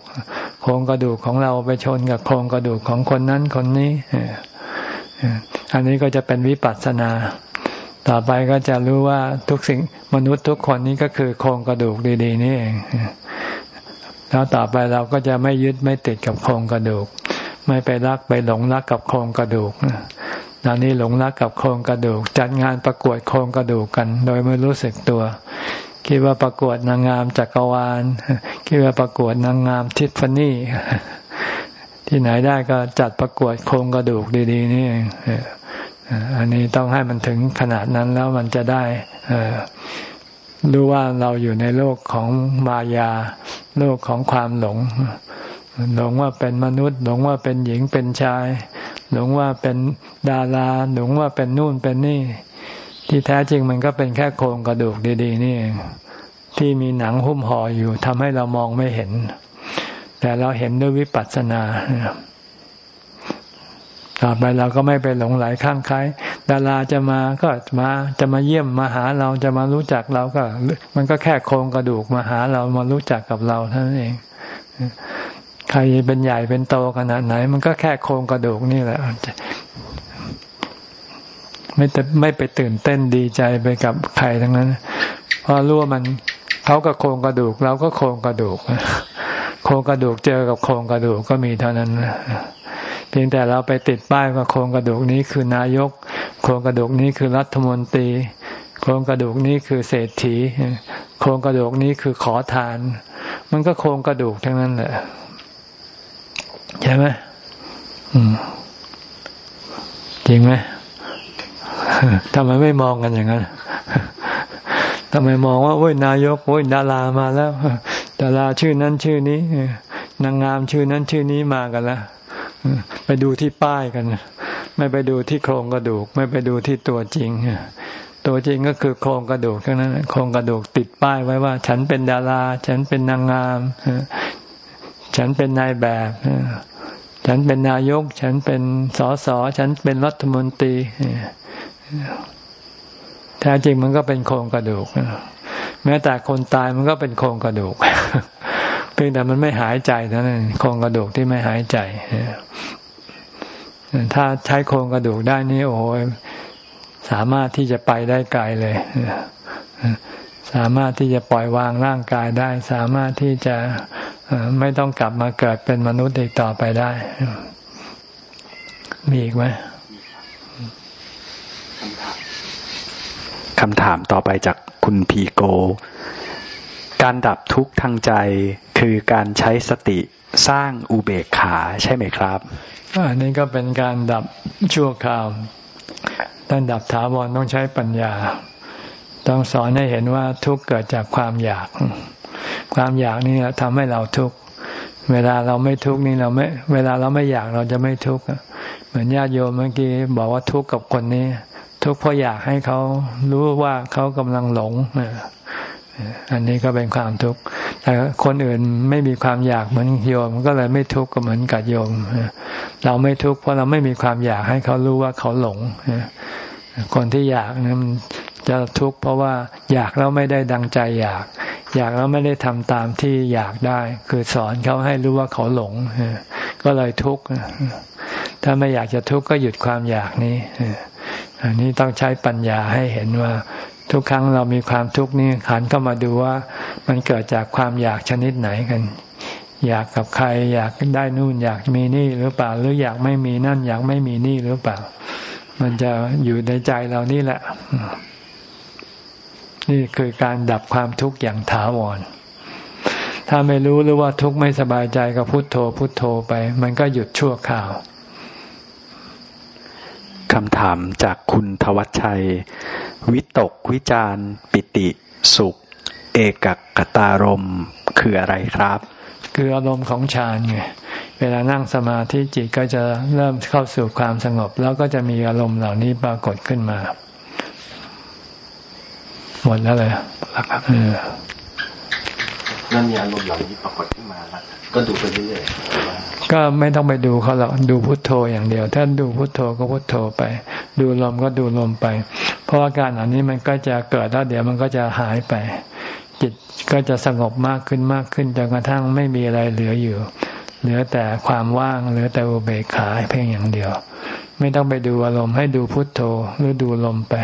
Speaker 1: โครงกระดูกของเราไปชนกับโครงกระดูกของคนนั้นคนนี้ อันนี้ก็จะเป็นวิปัสสนา ต่อไปก็จะรู้ว่าทุกสิ่งมนุษย์ทุกคนนี้ก็คือโครงกระดูกดี ๆ นี่เองแล้วต่อไปเราก็จะไม่ยึดไม่ติดกับโครงกระดูก ไม่ไปรักไปหลงรักกับโครงกระดูกตอนนี้หลงรักกับโครงกระดูก จัดงานประกวดโครงกระดูกกัน โดยไม่รู้สึกตัว คิดว่าประกวดนางงามจักรวาล คิดว่าประกวดนางงามทิฟฟานี่ ที่ไหนได้ก็จัดประกวดโครงกระดูกดี ๆ นี่องอันนี้ต้องให้มันถึงขนาดนั้นแล้วมันจะได้รู้ว่าเราอยู่ในโลกของมายา โลกของความหลง หลงว่าเป็นมนุษย์ หลงว่าเป็นหญิงเป็นชาย หลงว่าเป็นดารา หลงว่าเป็นนู่นเป็นนี่ ที่แท้จริงมันก็เป็นแค่โครงกระดูกดี ๆ นี่เองที่มีหนังหุ้มห่ออยู่ทำให้เรามองไม่เห็น แต่เราเห็นด้วยวิปัสสนาต่อไปเราก็ไม่ไปหลงไหลข้างใครดาราจะมาก็มาจะมาเยี่ยมมาหาเราจะมารู้จักเราก็ มันก็แค่โครงกระดูกมาหาเรามารู้จักกับเราเท่านั้นเองใครเป็นใหญ่เป็นโตขนาดไหน มันก็แค่โครงกระดูกนี่แหละไม่แต่ไม่ไปตื่นเต้นดีใจไปกับใครทั้งนั้นเพราะรู้ว่ามันเขาก็โครงกระดูก เราก็โครงกระดูก โครงกระดูกเจอกับโครงกระดูกก็มีเท่านั้นเพียงแต่เราไปติดป้ายว่าโครงกระดูกนี้คือนายก โครงกระดูกนี้คือรัฐมนตรี โครงกระดูกนี้คือเศรษฐี โครงกระดูกนี้คือขอทาน มันก็โครงกระดูกทั้งนั้นแหละใช่ไหมจริงไหมทำไมไม่มองกันอย่างนั้นทำไมมองว่าโอ้ยนายกโอ้ยดารามาแล้ว ดาราชื่อนั้นชื่อนี้นางงามชื่อนั้นชื่อนี้มากันแล้วไปดูที่ป้ายกัน ไม่ไปดูที่โครงกระดูก ไม่ไปดูที่ตัวจริงตัวจริงก็คือโครงกระดูกเท่านั้นโครงกระดูกติดป้ายไว้ว่า ฉันเป็นดารา ฉันเป็นนางงาม ฉันเป็นนายแบบ ฉันเป็นนายก ฉันเป็นสสฉันเป็นรัฐมนตรีแท้จริงมันก็เป็นโครงกระดูก แม้แต่คนตายมันก็เป็นโครงกระดูก เพียงแต่มันไม่หายใจเท่านั้นโครงกระดูกที่ไม่หายใจถ้าใช้โครงกระดูกได้นี่โอ้โหสามารถที่จะไปได้ไกลเลยสามารถที่จะปล่อยวางร่างกายได้ สามารถที่จะไม่ต้องกลับมาเกิดเป็นมนุษย์อีกต่อไปได้ มีอีกไหมคำถาม
Speaker 2: คำถามต่อไปจากคุณพีโก การดับทุกข์ทางใจคือการใช้สติสร้างอุเบกขาใช่ไหมครับ
Speaker 1: อันนี้ก็เป็นการดับชั่วคราวต้องดับถาวรต้องใช้ปัญญา ต้องสอนให้เห็นว่าทุกข์เกิดจากความอยาก ความอยากนี่ทำให้เราทุกข์เวลาเราไม่ทุกข์นี่เราไม่เวลาเราไม่อยากเราจะไม่ทุกข์เหมือนญาติโยมเมื่อกี้บอกว่าทุกข์กับคนนี้ ทุกข์เพราะอยากให้เขารู้ว่าเขากำลังหลงอันนี้ก็เป็นความทุกข์แต่คนอื่นไม่มีความอยากเหมือนโยม ก็เลยไม่ทุกข์ก็เหมือนกับโยมเราไม่ทุกข์เพราะเราไม่มีความอยากให้เขารู้ว่าเขาหลงคนที่อยากนั้นจะทุกข์เพราะว่าอยากแล้วไม่ได้ดังใจอยาก อยากแล้วไม่ได้ทำตามที่อยากได้ คือสอนเขาให้รู้ว่าเขาหลงก็เลยทุกข์ถ้าไม่อยากจะทุกข์ก็หยุดความอยากนี้ อันนี้ต้องใช้ปัญญาให้เห็นว่า ทุกครั้งเรามีความทุกข์นี่ขันก็มาดูว่ามันเกิดจากความอยากชนิดไหนกัน อยากกับใคร อยากได้นู่น อยากมีนี่หรือเปล่า หรืออยากไม่มีนั่น อยากไม่มีนี่หรือเปล่า มันจะอยู่ในใจเรานี่แหละ นี่คือการดับความทุกข์อย่างถาวร ถ้าไม่รู้หรือว่าทุกข์ไม่สบายใจก็พุโทโธพุโทโธไป มันก็หยุดชั่วข่าว
Speaker 2: คำถามจากคุณทวัชชัย วิตกวิจารปิติสุข เอกกตารมคืออะไรครับ
Speaker 1: คืออารมณ์ของฌานไงเวลานั่งสมาธิจิตก็จะเริ่มเข้าสู่ความสงบ แล้วก็จะมีอารมณ์เหล่านี้ปรากฏขึ้นมา หมดแล้วเลย
Speaker 5: นั่นมีอารมณ์เหล่านี้ปรากฏขึ้นมาแล้วก็ดูไปเรื่อย
Speaker 1: ก็ไม่ต้องไปดูเขาหรอกดูพุทโธอย่างเดียว ถ้าดูพุทโธก็พุทโธไป ดูลมก็ดูลมไป เพราะอาการอันนี้มันก็จะเกิดแล้วเดี๋ยวมันก็จะหายไป จิตก็จะสงบมากขึ้นมากขึ้นจนกระทั่งไม่มีอะไรเหลืออยู่ เหลือแต่ความว่างเหลือแต่อุเบกขาเพียงอย่างเดียว ไม่ต้องไปดูอารมณ์ให้ดูพุทโธหรือดูลมไป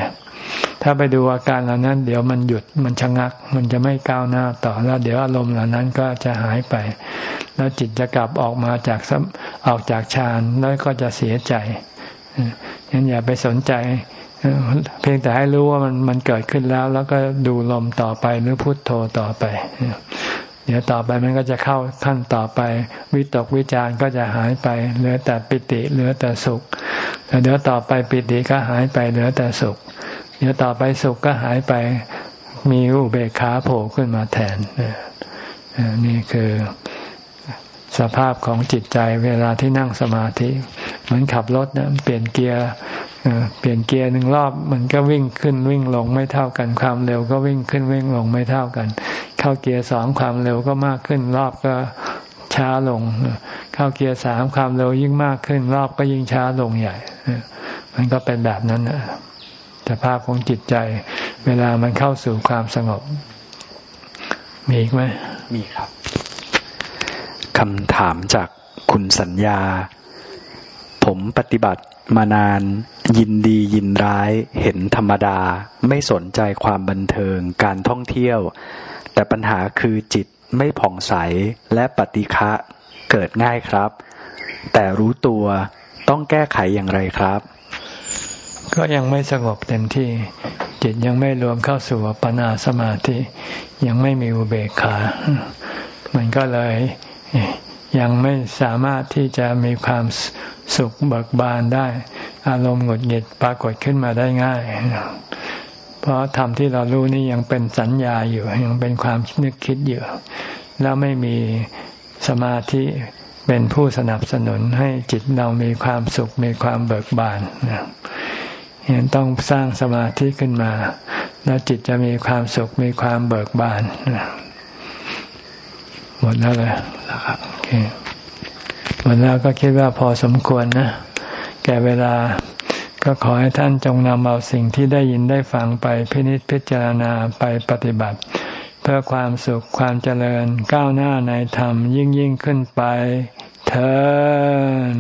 Speaker 1: ถ้าไปดูอาการเหล่านั้น เดี๋ยวมันหยุดมันชะงัก มันจะไม่ก้าวหน้าต่อแล้ว เดี๋ยวอารมณ์เหล่านั้นก็จะหายไป แล้วจิตจะกลับออกมาจากออกจากฌานแล้วก็จะเสียใจงั้นอย่าไปสนใจ เพียงแต่ให้รู้ว่ามันมันเกิดขึ้นแล้ว แล้วก็ดูลมต่อไปหรือพุทโธต่อไปเดี๋ยวต่อไปมันก็จะเข้าขั้นต่อไป วิตกวิจารก็จะหายไป เหลือแต่ปิติเหลือแต่สุขแล้วเดี๋ยวต่อไปปิติก็หายไปเหลือแต่สุข เดี๋ยวต่อไปสุขก็หายไปมีอุเบกขาโผล่ขึ้นมาแทนนี่คือสภาพของจิตใจเวลาที่นั่งสมาธิ เหมือนขับรถนะเปลี่ยนเกียร์เปลี่ยนเกียร์หนึ่งรอบมันก็วิ่งขึ้นวิ่งลงไม่เท่ากันความเร็วก็วิ่งขึ้นวิ่งลงไม่เท่ากัน เข้าเกียร์สองความเร็วก็มากขึ้นรอบก็ช้าลง เข้าเกียร์สามความเร็วยิ่งมากขึ้น รอบก็ยิ่งช้าลงใหญ่ มันก็เป็นแบบนั้นนะ สภาพของจิตใจ เวลามันเข้าสู่ความสงบ มีอีกไหม
Speaker 2: มีครับคำถามจากคุณสัญญา ผมปฏิบัติมานาน ยินดียินร้าย เห็นธรรมดา ไม่สนใจความบันเทิงการท่องเที่ยวแแต่ปัญหาคือจิตไม่ผ่องใสและปฏิฆะเกิดง่ายครับ แต่รู้ตัวต้องแก้ไขอย่างไรครับ
Speaker 1: ก็ยังไม่สงบเต็มที่ จิตยังไม่รวมเข้าสู่ปนาสมาธิ ยังไม่มีอุเบกขา มันก็เลยยังไม่สามารถที่จะมีความสุขเบิกบานได้ อารมณ์หงุดหงิดปรากฏขึ้นมาได้ง่าย เพราะธรรมที่เรารู้นี่ยังเป็นสัญญาอยู่ ยังเป็นความนึกคิดอยู่ แล้วไม่มีสมาธิเป็นผู้สนับสนุนให้จิตเรามีความสุขมีความเบิกบานเห็นต้องสร้างสมาธิขึ้นมา แล้วจิตจะมีความสุขมีความเบิกบานหมดแล้วเลยครับโอเคหมดแล้วก็คิดว่าพอสมควรนะ แก่เวลาก็ขอให้ท่านจงนำเอาสิ่งที่ได้ยินได้ฟังไปพินิจพิจารณาไปปฏิบัติ เพื่อความสุขความเจริญก้าวหน้าในธรรมยิ่งยิ่งขึ้นไปเธอ